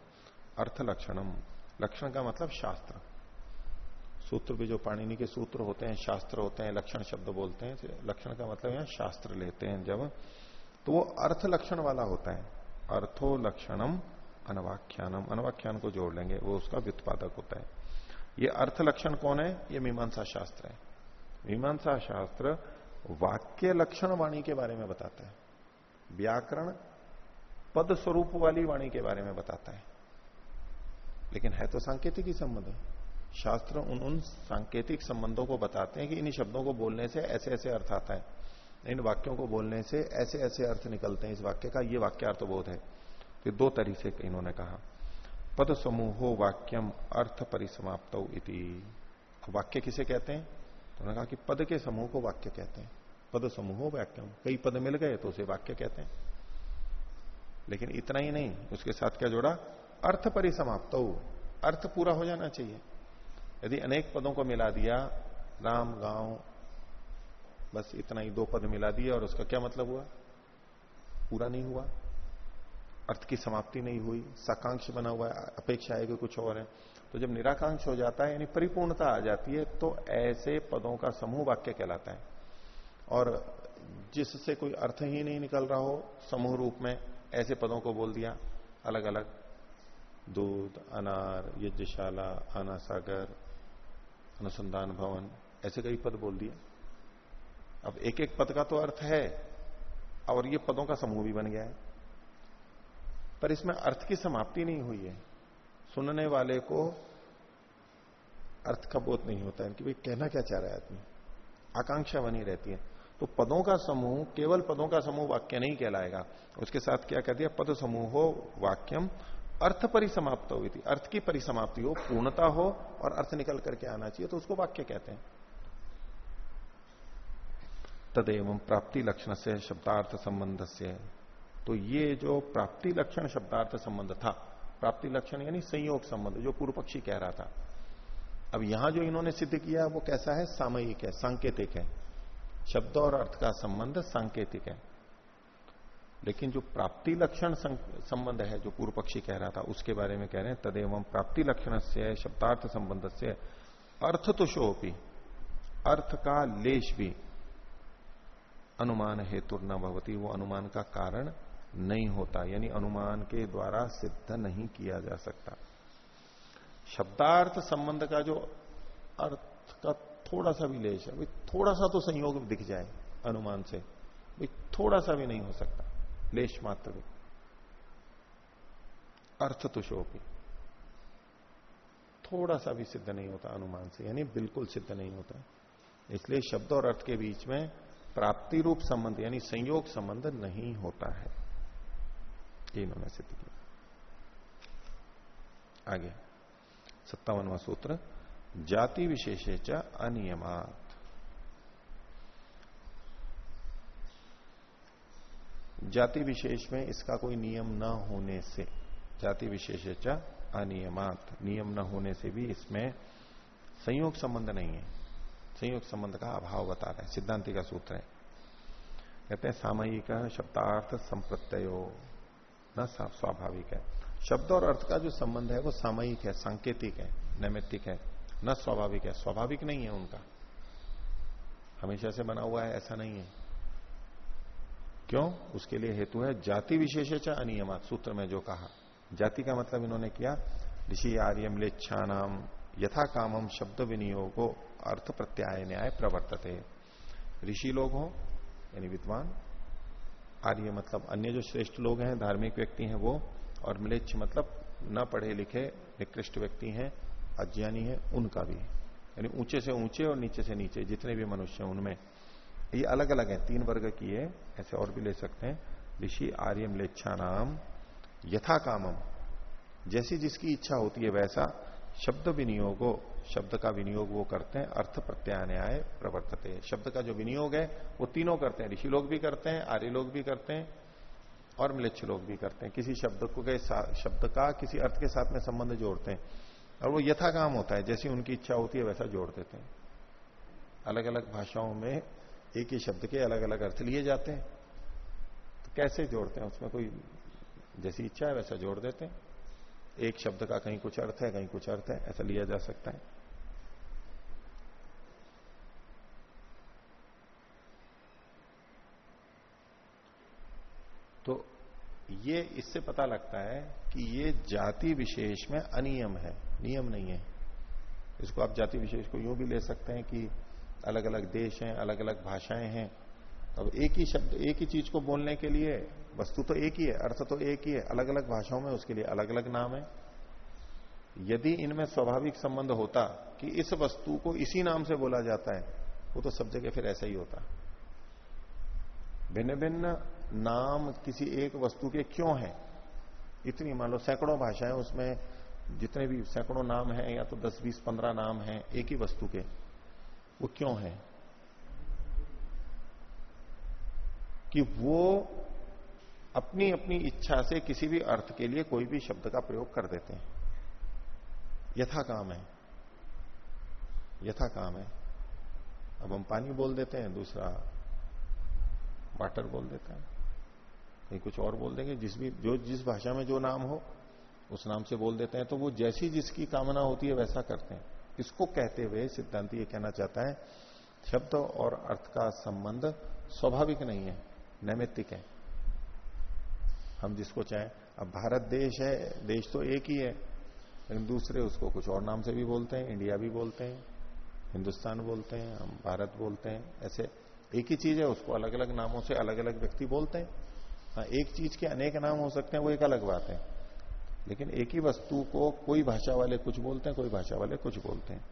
अर्थ लक्षणम, लक्षण का मतलब शास्त्र। सूत्र भी जो पाणिनि के सूत्र होते हैं, शास्त्र होते हैं, लक्षण शब्द बोलते हैं लक्षण का मतलब यहाँ शास्त्र लेते हैं जब तो वो अर्थ लक्षण वाला होता है। अर्थो लक्षणम अनवाख्यानम, अनवाख्यान को जोड़ लेंगे, वो उसका व्युत्पादक होता है। ये अर्थ लक्षण कौन है? ये मीमांसा शास्त्र है। मीमांसा शास्त्र वाक्य लक्षण वाणी के बारे में बताता है। व्याकरण पद स्वरूप वाली वाणी के बारे में बताता है। लेकिन है तो सांकेतिक ही संबंध है। शास्त्र उन उन सांकेतिक संबंधों को बताते हैं कि इन शब्दों को बोलने से ऐसे ऐसे अर्थ आता है। इन वाक्यों को बोलने से ऐसे ऐसे अर्थ निकलते हैं। इस वाक्य का ये वाक्यार्थ बोध है। तो दो तरीके से इन्होंने कहा। पद समूहो वाक्यम अर्थ परिसमाप्त इति। वाक्य किसे कहते हैं? तो उन्होंने कहा कि पद के समूह को वाक्य कहते हैं। पद समूहो वाक्यम। कई पद मिल गए तो उसे वाक्य कहते हैं। लेकिन इतना ही नहीं। उसके साथ क्या जोड़ा? अर्थ परिसमाप्त। अर्थ पूरा हो जाना चाहिए। यदि अनेक पदों को मिला दिया, राम, गाँव, बस इतना ही दो पद मिला दिया और उसका क्या मतलब हुआ? पूरा नहीं हुआ। अर्थ की समाप्ति नहीं हुई, साकांक्ष बना हुआ है, अपेक्षा है कि कुछ और है। तो जब निराकांक्ष हो जाता है, यानी परिपूर्णता आ जाती है तो ऐसे पदों का समूह वाक्य कहलाता है। और जिससे कोई अर्थ ही नहीं निकल रहा हो, समूह रूप में ऐसे पदों को बोल दिया अलग अलग दूध, अनार, यज्ञशाला आना सागर अनुसंधान भवन, ऐसे कई पद बोल दिए। अब एक एक पद का तो अर्थ है, और ये पदों का समूह भी बन गया है। पर इसमें अर्थ की समाप्ति नहीं हुई है। सुनने वाले को अर्थ का बोध नहीं होता है कि भाई कहना क्या चाह रहा है आदमी? आकांक्षा बनी रहती है। तो पदों का समूह, केवल पदों का समूह वाक्य नहीं कहलाएगा। उसके साथ क्या कह दिया? पद समूह हो वाक्यम अर्थ परिसमाप्त हुई थी। अर्थ की परिसमाप्ति हो, पूर्णता हो और अर्थ निकल करके आना चाहिए तो उसको वाक्य कहते हैं। तदेव प्राप्ति लक्षण से शब्दार्थ संबंध से तो ये जो प्राप्ति लक्षण, शब्दार्थ संबंध था, प्राप्ति लक्षण यानी संयोग संबंध, जो पूर्व पक्षी कह रहा था। अब यहाँ जो इन्होंने सिद्ध किया, वो कैसा है? सामयिक है, सांकेतिक है। शब्द और अर्थ का संबंध सांकेतिक है। लेकिन जो प्राप्ति लक्षण संबंध है, जो पूर्व पक्षी कह रहा था, उसके बारे में कह रहे हैं, तदेव प्राप्ति लक्षण से शब्दार्थ संबंध से अर्थ तो शोपी अर्थ का लेश भी अनुमान हेतु न भवती, वो अनुमान का कारण नहीं होता, यानी अनुमान के द्वारा सिद्ध नहीं किया जा सकता। शब्दार्थ संबंध का जो अर्थ का थोड़ा सा भी लेश है थोड़ा सा तो संयोग दिख जाए अनुमान से थोड़ा सा भी नहीं हो सकता। लेश मात्र भी अर्थ तो शोपी थोड़ा सा भी सिद्ध नहीं होता अनुमान से, यानी बिल्कुल सिद्ध नहीं होता। इसलिए शब्द और अर्थ के बीच में प्राप्ति रूप संबंध, यानी संयोग संबंध नहीं होता है। ये इन्होंने सिद्ध किया। आगे। सत्तावनवा सूत्र, जाति विशेषे च अनियमात। जाति विशेष में इसका कोई नियम न होने से, जाति विशेष अनियमात। नियम न होने से भी इसमें संयोग संबंध नहीं है। संयोग संबंध का अभाव बता रहे हैं, सिद्धांति का सूत्र है। कहते हैं, सामयिक शब्दार्थ संप्रत्यो न स्वाभाविक है। शब्द और अर्थ का जो संबंध है, वो सामयिक है, सांकेतिक है, नैमित्तिक है। न स्वाभाविक है, स्वाभाविक नहीं है उनका। हमेशा से बना हुआ है, ऐसा नहीं है। क्यों? उसके लिए हेतु है जाति विशेष अनियमित, सूत्र में जो कहा। जाति का मतलब इन्होंने किया, ऋषि आर्यम लेच्छा नाम यथा कामम शब्द विनियोगो अर्थ प्रत्याय न्याय प्रवर्तते। ऋषि लोग हो, यानी विद्वान, आर्य मतलब अन्य जो श्रेष्ठ लोग हैं, धार्मिक व्यक्ति हैं वो, और मिलेच्छ मतलब न पढ़े लिखे निकृष्ट व्यक्ति हैं, अज्ञानी है, उनका भी। यानी ऊँचे से ऊँचे और नीचे से नीचे, जितने भी मनुष्य उनमें। ये अलग अलग है। तीन वर्ग की है, ऐसे और भी ले सकते हैं। ऋषि आर्य मिलेच्छा नाम यथा कामम। जैसी जिसकी इच्छा होती है वैसा शब्द विनियोगो, शब्द का विनियोग वो करते हैं, अर्थ प्रत्यान्याय प्रवर्तते शब्द का जो विनियोग है, वो तीनों करते हैं। ऋषि लोग भी करते हैं, आर्य लोग भी करते हैं, और मिलेच्छ लोग भी करते हैं। किसी शब्द को के शब्द का किसी अर्थ के साथ में संबंध जोड़ते हैं, और वो यथा काम होता है। जैसी उनकी इच्छा होती है, वैसा जोड़ देते हैं। अलग अलग भाषाओं में एक ही शब्द के अलग अलग अर्थ लिए जाते हैं। तो कैसे जोड़ते हैं? उसमें कोई जैसी इच्छा है वैसा जोड़ देते हैं। एक शब्द का कहीं कुछ अर्थ है, कहीं कुछ अर्थ है, ऐसा लिया जा सकता है। तो ये इससे पता लगता है कि ये जाति विशेष में अनियम है, नियम नहीं है। इसको आप जाति विशेष को यूँ भी ले सकते हैं कि अलग अलग देश हैं अलग अलग भाषाएँ हैं। अब एक ही शब्द, एक ही चीज़ को बोलने के लिए, वस्तु तो एक ही है, अर्थ तो एक ही है अलग अलग भाषाओं में उसके लिए अलग अलग नाम है। यदि इनमें स्वाभाविक संबंध होता कि इस वस्तु को इसी नाम से बोला जाता है, वो तो सब जगह फिर ऐसा ही होता। भिन्न भिन्न नाम किसी एक वस्तु के क्यों है? इतनी मान लो सैकड़ों भाषाएँ उसमें, जितने भी सैकड़ों नाम हैं या तो दस, बीस, पंद्रह नाम हैं एक ही वस्तु के। वो क्यों है? कि वो अपनी अपनी इच्छा से किसी भी अर्थ के लिए कोई भी शब्द का प्रयोग कर देते हैं। यथा काम है। यथा काम है। अब हम पानी बोल देते हैं, दूसरा वाटर बोल देते हैं। कहीं कुछ और बोल देंगे, जिस भी, जो जिस भाषा में जो नाम हो, उस नाम से बोल देते हैं। तो वो जैसी जिसकी कामना होती है, वैसा करते हैं। इसको कहते हुए सिद्धांत ये कहना चाहता है, शब्द और अर्थ का संबंध स्वाभाविक नहीं है, नैमित्तिक है। हम जिसको चाहें, अब भारत देश है, देश तो एक ही है, लेकिन दूसरे उसको कुछ और नाम से भी बोलते हैं, इंडिया भी बोलते हैं, हिंदुस्तान बोलते हैं, हम भारत बोलते हैं, ऐसे एक ही चीज़ है, उसको अलग अलग नामों से अलग अलग व्यक्ति बोलते हैं। हाँ एक चीज़ के अनेक नाम हो सकते हैं, वो एक अलग बात है। लेकिन एक ही वस्तु को कोई भाषा वाले कुछ बोलते हैं, कोई भाषा वाले कुछ बोलते हैं।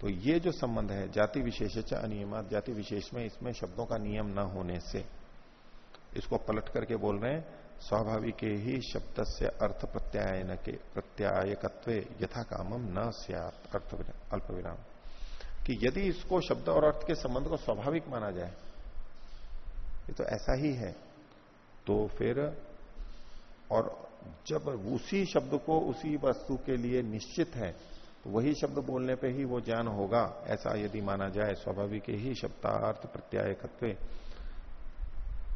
तो ये जो संबंध है, जाति विशेष अनियमित, जाति विशेष में इसमें शब्दों का नियम न होने से। इसको पलट करके बोल रहे हैं, स्वाभाविक ही शब्द से अर्थ प्रत्यायन के, प्रत्यायकत्व यथा कामम न सियात, अर्थ अल्प विराम। कि यदि इसको शब्द और अर्थ के संबंध को स्वाभाविक माना जाए, ये तो ऐसा ही है। तो फिर, और जब उसी शब्द को उसी वस्तु के लिए निश्चित है तो वही शब्द बोलने पे ही वो ज्ञान होगा। ऐसा यदि माना जाए, स्वाभाविक ही शब्दार्थ प्रत्यायकत्व,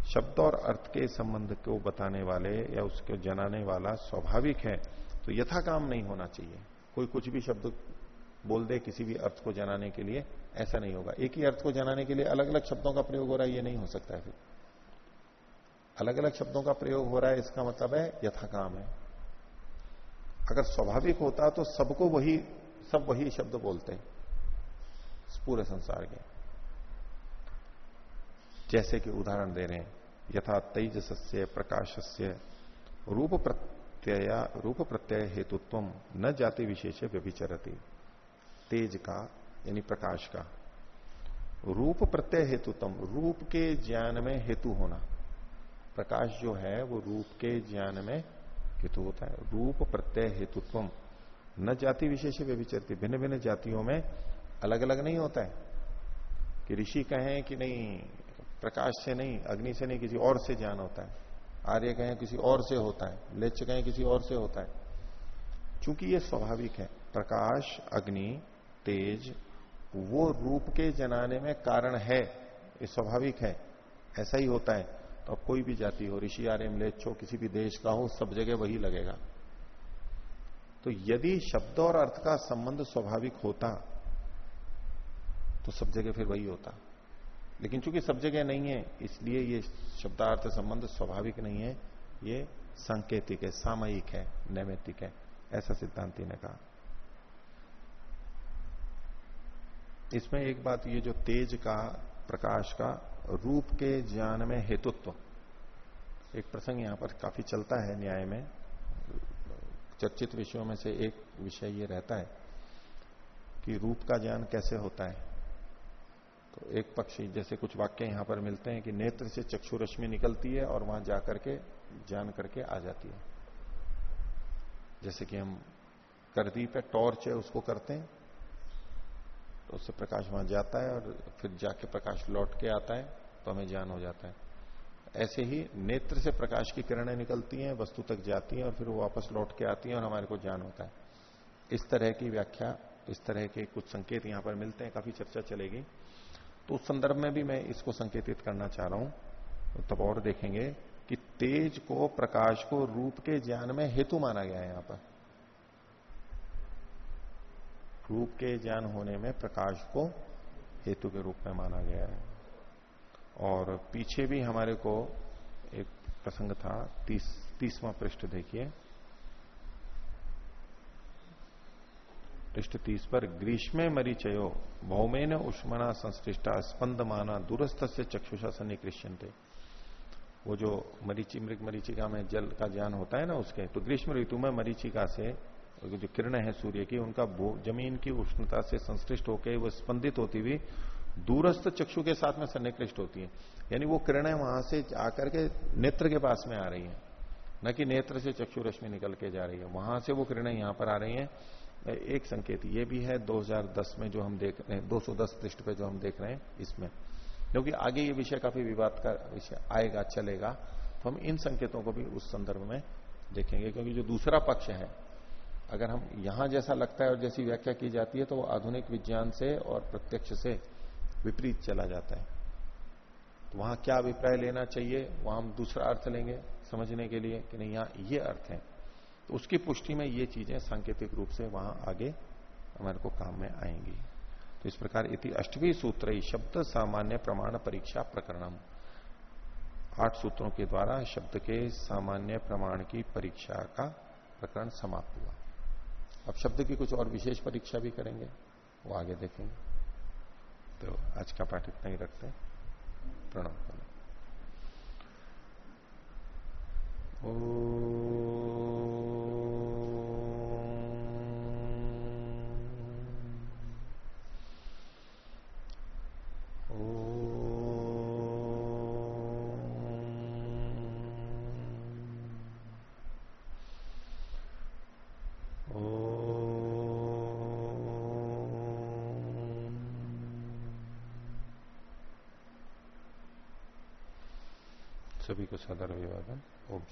शब्द और अर्थ के संबंध को बताने वाले या उसको जनाने वाला स्वाभाविक है तो यथा काम नहीं होना चाहिए। कोई कुछ भी शब्द बोल दे किसी भी अर्थ को जनाने के लिए, ऐसा नहीं होगा। एक ही अर्थ को जनाने के लिए अलग अलग शब्दों का प्रयोग हो रहा है, ये नहीं हो सकता है फिर। अलग अलग शब्दों का प्रयोग हो रहा है, इसका मतलब है यथा काम है। अगर स्वाभाविक होता तो सबको वही, सब वही शब्द बोलते हैं पूरे संसार के। जैसे कि उदाहरण दे रहे हैं, यथा तेजस्य प्रकाशस्य रूप प्रत्यय रूप प्रत्यय हेतुत्व न जाति विशेष व्यभिचरती। तेज का, यानी प्रकाश का। रूप प्रत्यय हेतुत्व, रूप के ज्ञान में हेतु होना। प्रकाश जो है, वो रूप के ज्ञान में हेतु होता है। रूप प्रत्यय हेतुत्व न जाति विशेष व्यभिचरती। भिन्न भिन्न जातियों में अलग अलग नहीं होता है। कि ऋषि कहें कि नहीं, प्रकाश से नहीं, अग्नि से नहीं, किसी और से ज्ञान होता है। आर्य कहें किसी और से होता है। लेच कहें किसी और से होता है। चूँकि ये स्वाभाविक है, प्रकाश, अग्नि, तेज, वो रूप के जनाने में कारण है। ये स्वाभाविक है। ऐसा ही होता है। तो अब कोई भी जाति हो, ऋषि आर्य, म्लेच्छ किसी भी देश का हो, सब जगह वही लगेगा। तो यदि शब्द और अर्थ का संबंध स्वाभाविक होता तो सब जगह फिर वही होता। लेकिन चूँकि सब जगह नहीं है, इसलिए ये शब्दार्थ संबंध स्वाभाविक नहीं है, ये सांकेतिक है, सामयिक है नैमितिक है, ऐसा सिद्धांति ने कहा। इसमें एक बात, ये जो तेज का, प्रकाश का रूप के ज्ञान में हेतुत्व। एक प्रसंग यहाँ पर काफ़ी चलता है न्याय में। चर्चित विषयों में से एक विषय ये रहता है कि रूप का ज्ञान कैसे होता है। तो एक पक्ष, जैसे कुछ वाक्य यहाँ पर मिलते हैं कि नेत्र से चक्षु रश्मि निकलती है और वहाँ जाकर के जान करके आ जाती है। जैसे कि हम करदी पे टॉर्च है, उसको करते हैं। तो उससे प्रकाश वहाँ जाता है और फिर जाके प्रकाश लौट के आता है तो हमें ज्ञान हो जाता है। ऐसे ही नेत्र से प्रकाश की किरणें निकलती हैं, वस्तु तक जाती हैं और फिर वो वापस लौट के आती हैं और हमारे को ज्ञान होता है। इस तरह की व्याख्या, इस तरह के कुछ संकेत यहाँ पर मिलते हैं, काफ़ी चर्चा चलेगी। तो उस संदर्भ में भी मैं इसको संकेतित करना चाह रहा हूँ। तब और देखेंगे कि तेज को, प्रकाश को रूप के ज्ञान में हेतु माना गया है यहाँ पर। रूप के ज्ञान होने में प्रकाश को हेतु के रूप में माना गया है। और पीछे भी हमारे को एक प्रसंग था, तीस, तीसवा पृष्ठ देखिए। पृष्ठ तीस पर, ग्रीष्म मरीचयो, भौमेन उष्मना संश्लिष्टा स्पंद माना दूरस्थ से चक्षुषा सन्निकृष्यन थे वो जो मरीची, मृग मरीचिका में जल का ज्ञान होता है ना उसके तो ग्रीष्म ऋतु में मरीचिका से जो किरण है सूर्य की, उनका ज़मीन की उष्णता से संश्लिष्ट होकर वो स्पंदित होती हुई दूरस्थ चक्षु के साथ में सन्निकृष्ट होती है। यानी वो किरणें वहाँ से आकर के नेत्र के पास में आ रही है। न कि नेत्र से चक्षु रश्मि निकल के जा रही है। वहाँ से वो किरणें यहाँ पर आ रही हैं। एक संकेत ये भी है 2010 में जो हम देख रहे हैं 210 पृष्ठ पे जो हम देख रहे हैं इसमें। क्योंकि आगे ये विषय काफ़ी विवाद का विषय आएगा, चलेगा तो हम इन संकेतों को भी उस संदर्भ में देखेंगे, क्योंकि जो दूसरा पक्ष है अगर हम यहाँ जैसा लगता है और जैसी व्याख्या की जाती है तो वो आधुनिक विज्ञान से और प्रत्यक्ष से विपरीत चला जाता है। तो वहाँ क्या अभिप्राय लेना चाहिए, वहाँ हम दूसरा अर्थ लेंगे समझने के लिए कि नहीं, यहाँ ये अर्थ है। तो उसकी पुष्टि में ये चीज़ें सांकेतिक रूप से वहाँ आगे हमारे को काम में आएँगी। तो इस प्रकार इति अष्टवी सूत्र शब्द सामान्य प्रमाण परीक्षा प्रकरणम। आठ सूत्रों के द्वारा शब्द के सामान्य प्रमाण की परीक्षा का प्रकरण समाप्त हुआ। अब शब्द की कुछ और विशेष परीक्षा भी करेंगे, वो आगे देखेंगे। तो आज का पाठ इतना ही रखते हैं। प्रणाम करें ओ सभी सदर अभिवादन ओम